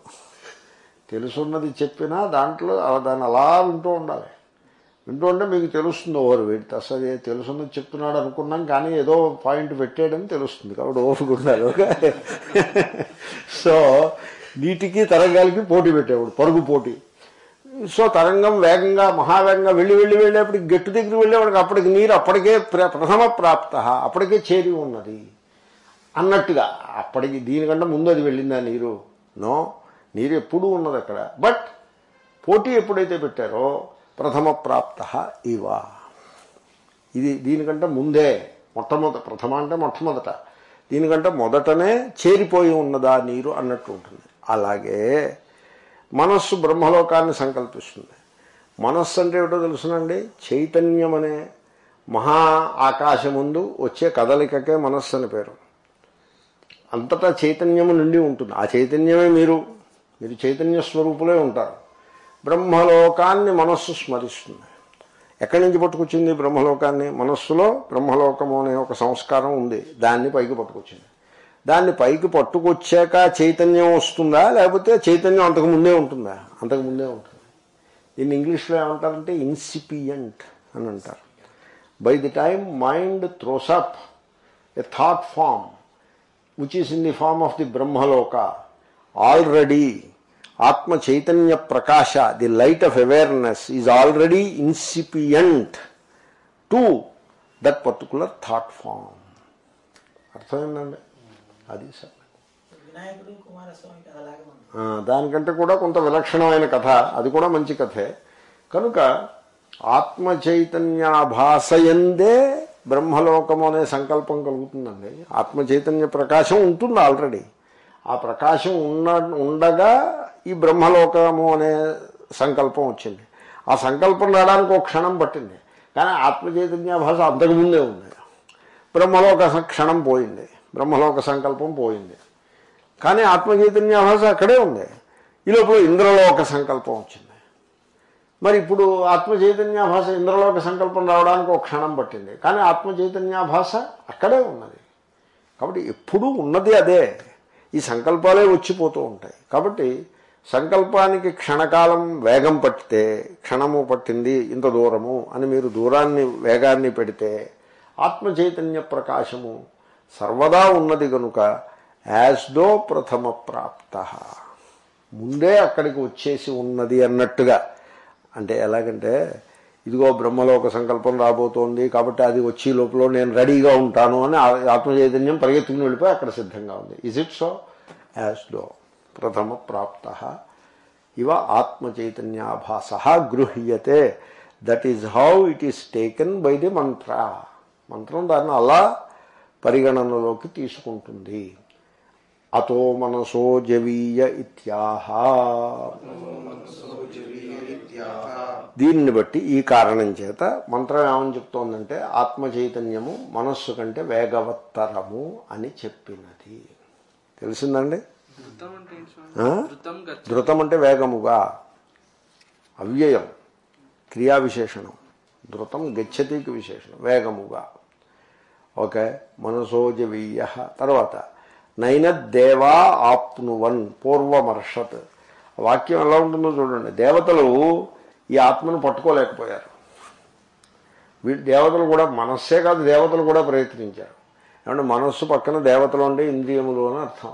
తెలుసున్నది చెప్పినా దాంట్లో అలా దాన్ని అలా వింటూ ఉండాలి. వింటూ ఉంటే మీకు తెలుస్తుంది ఓవర్ వీడి అసలు తెలుసున్నది చెప్తున్నాడు అనుకున్నాం కానీ ఏదో పాయింట్ పెట్టాడని తెలుస్తుంది. కాబట్టి ఓపిక ఉండాలి ఓకే? సో నీటికి తరంగాలకి పోటీ పెట్టేవాడు పరుగు పోటీ. సో తరంగం వేగంగా మహావేగంగా వెళ్ళి వెళ్ళి వెళ్ళేప్పటికి గట్టు దగ్గరికి వెళ్ళేవాడికి అప్పటికి నీరు అప్పటికే ప్ర- ప్రథమ ప్రాప్త అప్పటికే చేరి ఉన్నది. అన్నట్టుగా అప్పటికి దీనికంటే ముందు అది వెళ్ళిందా నీరు? నో. నీరు ఎప్పుడు ఉన్నది అక్కడ. బట్ పోటీ ఎప్పుడైతే పెట్టారో ప్రథమ ప్రాప్త ఇవ. ఇది దీనికంటే ముందే మొట్టమొదట ప్రథమ అంటే మొట్టమొదట. దీనికంటే మొదటనే చేరిపోయి ఉన్నదా నీరు అన్నట్టు ఉంటుంది. అలాగే మనస్సు బ్రహ్మలోకాన్ని సంకల్పిస్తుంది. మనస్సు అంటే ఏమిటో తెలుసునండి? చైతన్యం అనే మహా ఆకాశముందు వచ్చే కదలికకే మనస్సు అని పేరు. అంతటా చైతన్యము నిండి ఉంటుంది. ఆ చైతన్యమే మీరు. మీరు చైతన్య స్వరూపులే ఉంటారు. బ్రహ్మలోకాన్ని మనస్సు స్మరిస్తుంది. ఎక్కడి నుంచి పట్టుకొచ్చింది బ్రహ్మలోకాన్ని? మనస్సులో బ్రహ్మలోకము అనే ఒక సంస్కారం ఉంది. దాన్ని పైకి పట్టుకొచ్చింది. దాన్ని పైకి పట్టుకొచ్చాక చైతన్యం వస్తుందా? లేకపోతే చైతన్యం అంతకు ముందే ఉంటుందా? అంతకు ముందే ఉంటుంది. దీన్ని ఇంగ్లీష్లో ఏమంటారంటే ఇన్సిపియంట్ అని అంటారు. By the time mind throws up a thought form which is in the form of the Brahmaloka already ఆత్మ చైతన్య ప్రకాశ the light of awareness is already incipient to that particular thought form అర్థమైందండి? అది దానికంటే కూడా కొంత విలక్షణమైన కథ. అది కూడా మంచి కథే. కనుక ఆత్మ చైతన్యాభాసయందే బ్రహ్మలోకము అనే సంకల్పం కలుగుతుందండి. ఆత్మ చైతన్య ప్రకాశం ఉంటుంది ఆల్రెడీ. ఆ ప్రకాశం ఉన్న ఉండగా ఈ బ్రహ్మలోకము అనే సంకల్పం వచ్చింది. ఆ సంకల్పం రావడానికి ఒక క్షణం పట్టింది. కానీ ఆత్మ చైతన్యాభాస అంతకుముందే ఉంది. బ్రహ్మలోక క్షణం పోయింది. బ్రహ్మలోక సంకల్పం పోయింది. కానీ ఆత్మచైతన్య ఆభాస అక్కడే ఉంది. ఈ లోపల ఇంద్రలోక సంకల్పం వచ్చింది. మరి ఇప్పుడు ఆత్మచైతన్యాభాష ఇంద్రలోక సంకల్పం రావడానికి ఒక క్షణం పట్టింది. కానీ ఆత్మచైతన్యాభాష అక్కడే ఉన్నది. కాబట్టి ఎప్పుడూ ఉన్నది అదే. ఈ సంకల్పాలే వచ్చిపోతూ ఉంటాయి. కాబట్టి సంకల్పానికి క్షణకాలం వేగం పట్టితే క్షణము పట్టింది ఇంత దూరము అని మీరు దూరాన్ని వేగాన్ని పెడితే ఆత్మచైతన్య ప్రకాశము సర్వదా ఉన్నది కనుక యాజ్ దో ప్రథమ ప్రాప్త. ముందే అక్కడికి వచ్చేసి ఉన్నది అన్నట్టుగా. అంటే ఎలాగంటే ఇదిగో బ్రహ్మలోక సంకల్పం రాబోతోంది కాబట్టి అది వచ్చే లోపల నేను రెడీగా ఉంటాను అని ఆత్మచైతన్యం పరిగెత్తుకుని వెళ్ళిపోయి అక్కడ సిద్ధంగా ఉంది. Is it so as though ప్రథమ ప్రాప్త. ఇవ ఆత్మచైతన్యాభాస గృహ్యతే. That is how it is taken by the mantra మంత్రం దాన్ని అలా పరిగణనలోకి తీసుకుంటుంది. అతో మనసో జవీయ ఇత్యాహ. దీన్ని బట్టి ఈ కారణం చేత మంత్రం ఏమని చెప్తోందంటే ఆత్మ చైతన్యము మనస్సు కంటే వేగవత్తరము అని చెప్పినది. తెలిసిందండి? ధృతం అంటే ధృతం అంటే వేగముగా. అవ్యయం క్రియా విశేషణం ధృతం గచ్చతికి విశేషణం వేగముగా. ఓకే మనసోజవీయ. తర్వాత నైనద్దేవా ఆప్నువన్ పూర్వమర్షత్. వాక్యం ఎలా ఉంటుందో చూడండి. దేవతలు ఈ ఆత్మను పట్టుకోలేకపోయారు. వీళ్ళు దేవతలు కూడా మనస్సే కాదు దేవతలు కూడా ప్రయత్నించారు. ఏమంటే మనస్సు పక్కన దేవతలు ఉండే ఇంద్రియములు అని అర్థం.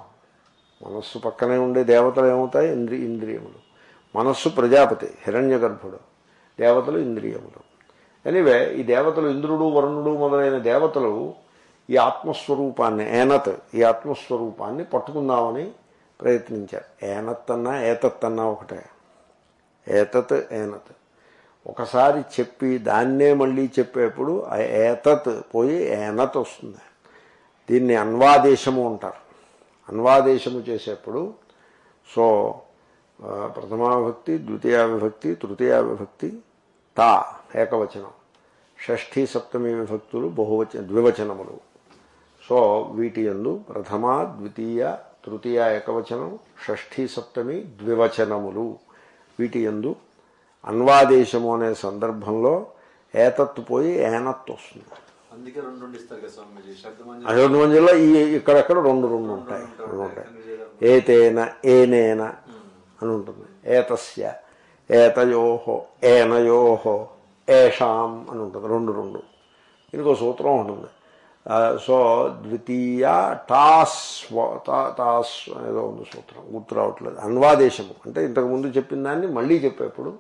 మనస్సు పక్కనే ఉండే దేవతలు ఏమవుతాయి? ఇంద్రి ఇంద్రియములు. మనస్సు ప్రజాపతి హిరణ్య గర్భుడు దేవతలు ఇంద్రియములు. ఎనీవే ఈ దేవతలు ఇంద్రుడు వరుణుడు మొదలైన దేవతలు ఈ ఆత్మస్వరూపాన్ని ఏనత్ ఈ ఆత్మస్వరూపాన్ని పట్టుకుందామని ప్రయత్నించారు. ఏనత్ అన్నా ఏతత్ అన్నా ఒకటే. ఏతత్ ఏనత్. ఒకసారి చెప్పి దాన్నే మళ్ళీ చెప్పేప్పుడు ఆ ఏతత్ పోయి ఏనత్ వస్తుంది. దీన్ని అన్వాదేశము అంటారు. అన్వాదేశము చేసేప్పుడు సో ప్రథమావిభక్తి ద్వితీయా విభక్తి ద్వితీయ విభక్తి తా. ఏకవచనం. షష్ఠీ సప్తమి విభక్తులు బహువచన ద్వివచనములు. సో వీటి యందు ప్రథమ ద్వితీయ తృతీయ ఏకవచనం షష్ఠీ సప్తమి ద్వివచనములు. వీటి యందు అన్వాదేశము అనే సందర్భంలో ఏతత్తు పోయి ఏనత్తు వస్తుంది. అందుకే రెండు రెండు ఇస్తారు కదా స్వామీజీ. శబ్దమంజరి అయోధ్య మంజిలో ఈ ఇక్కడెక్కడ రెండు రెండు ఉంటాయి. రెండు ఉంటాయి. ఏతేన ఏనేన అని ఉంటుంది. ఏతస్య ఏతయోహో ఏనయోహో ఏషాం అని ఉంటుంది రెండు రెండు. దీనికి సూత్రం ఉంటుంది. సో ద్వితీయ టాస్ తా- టాస్ ఏదో ఉంది సూత్రం గుర్తు రావట్లేదు. అన్వాదేశము అంటే ఇంతకుముందు చెప్పిన దాన్ని మళ్ళీ చెప్పేప్పుడు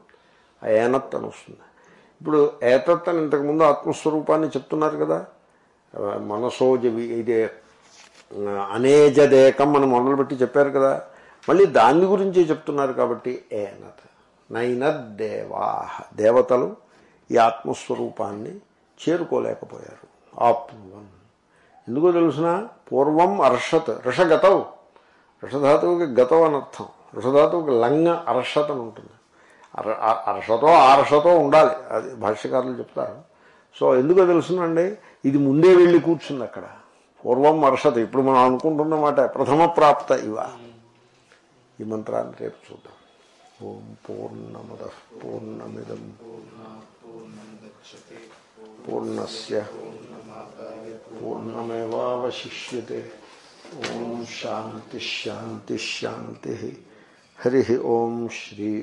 ఆ ఏనత్ అని వస్తుంది. ఇప్పుడు ఏతత్ అని ఇంతకుముందు ఆత్మస్వరూపాన్ని చెప్తున్నారు కదా. మనసోజవి ఇదే అనేజదేకం మనం మొదలుపెట్టి చెప్పారు కదా. మళ్ళీ దాని గురించి చెప్తున్నారు కాబట్టి ఏనత్. నైనద్దేవా దేవతలు ఈ ఆత్మస్వరూపాన్ని చేరుకోలేకపోయారు. ఆప్నువన్ ఎందుకో తెలుసిన? పూర్వం అర్షత్ ఋషగతవు ఋషధాతువుకి గతం అనర్థం అర్థం. ఋషధాతువుకి లంగ అర్షత్ అని ఉంటుంది. అర అ- అర్షతో ఆర్షతో ఉండాలి. అది భాష్యకారులు చెప్తారు. సో ఎందుకో తెలుసునండి? ఇది ముందే వెళ్ళి కూర్చుంది అక్కడ. పూర్వం అర్షత ఇప్పుడు మనం అనుకుంటున్నమాట ప్రథమ ప్రాప్త ఇవ. ఈ మంత్రాన్ని రేపు చూద్దాం. ఓం పూర్ణముద పూర్ణమిదం. पूर्णस्य। पूर्णमेवावशिष्यते। ॐ शान्तिः शान्तिः शान्तिः। हरिः ॐ श्री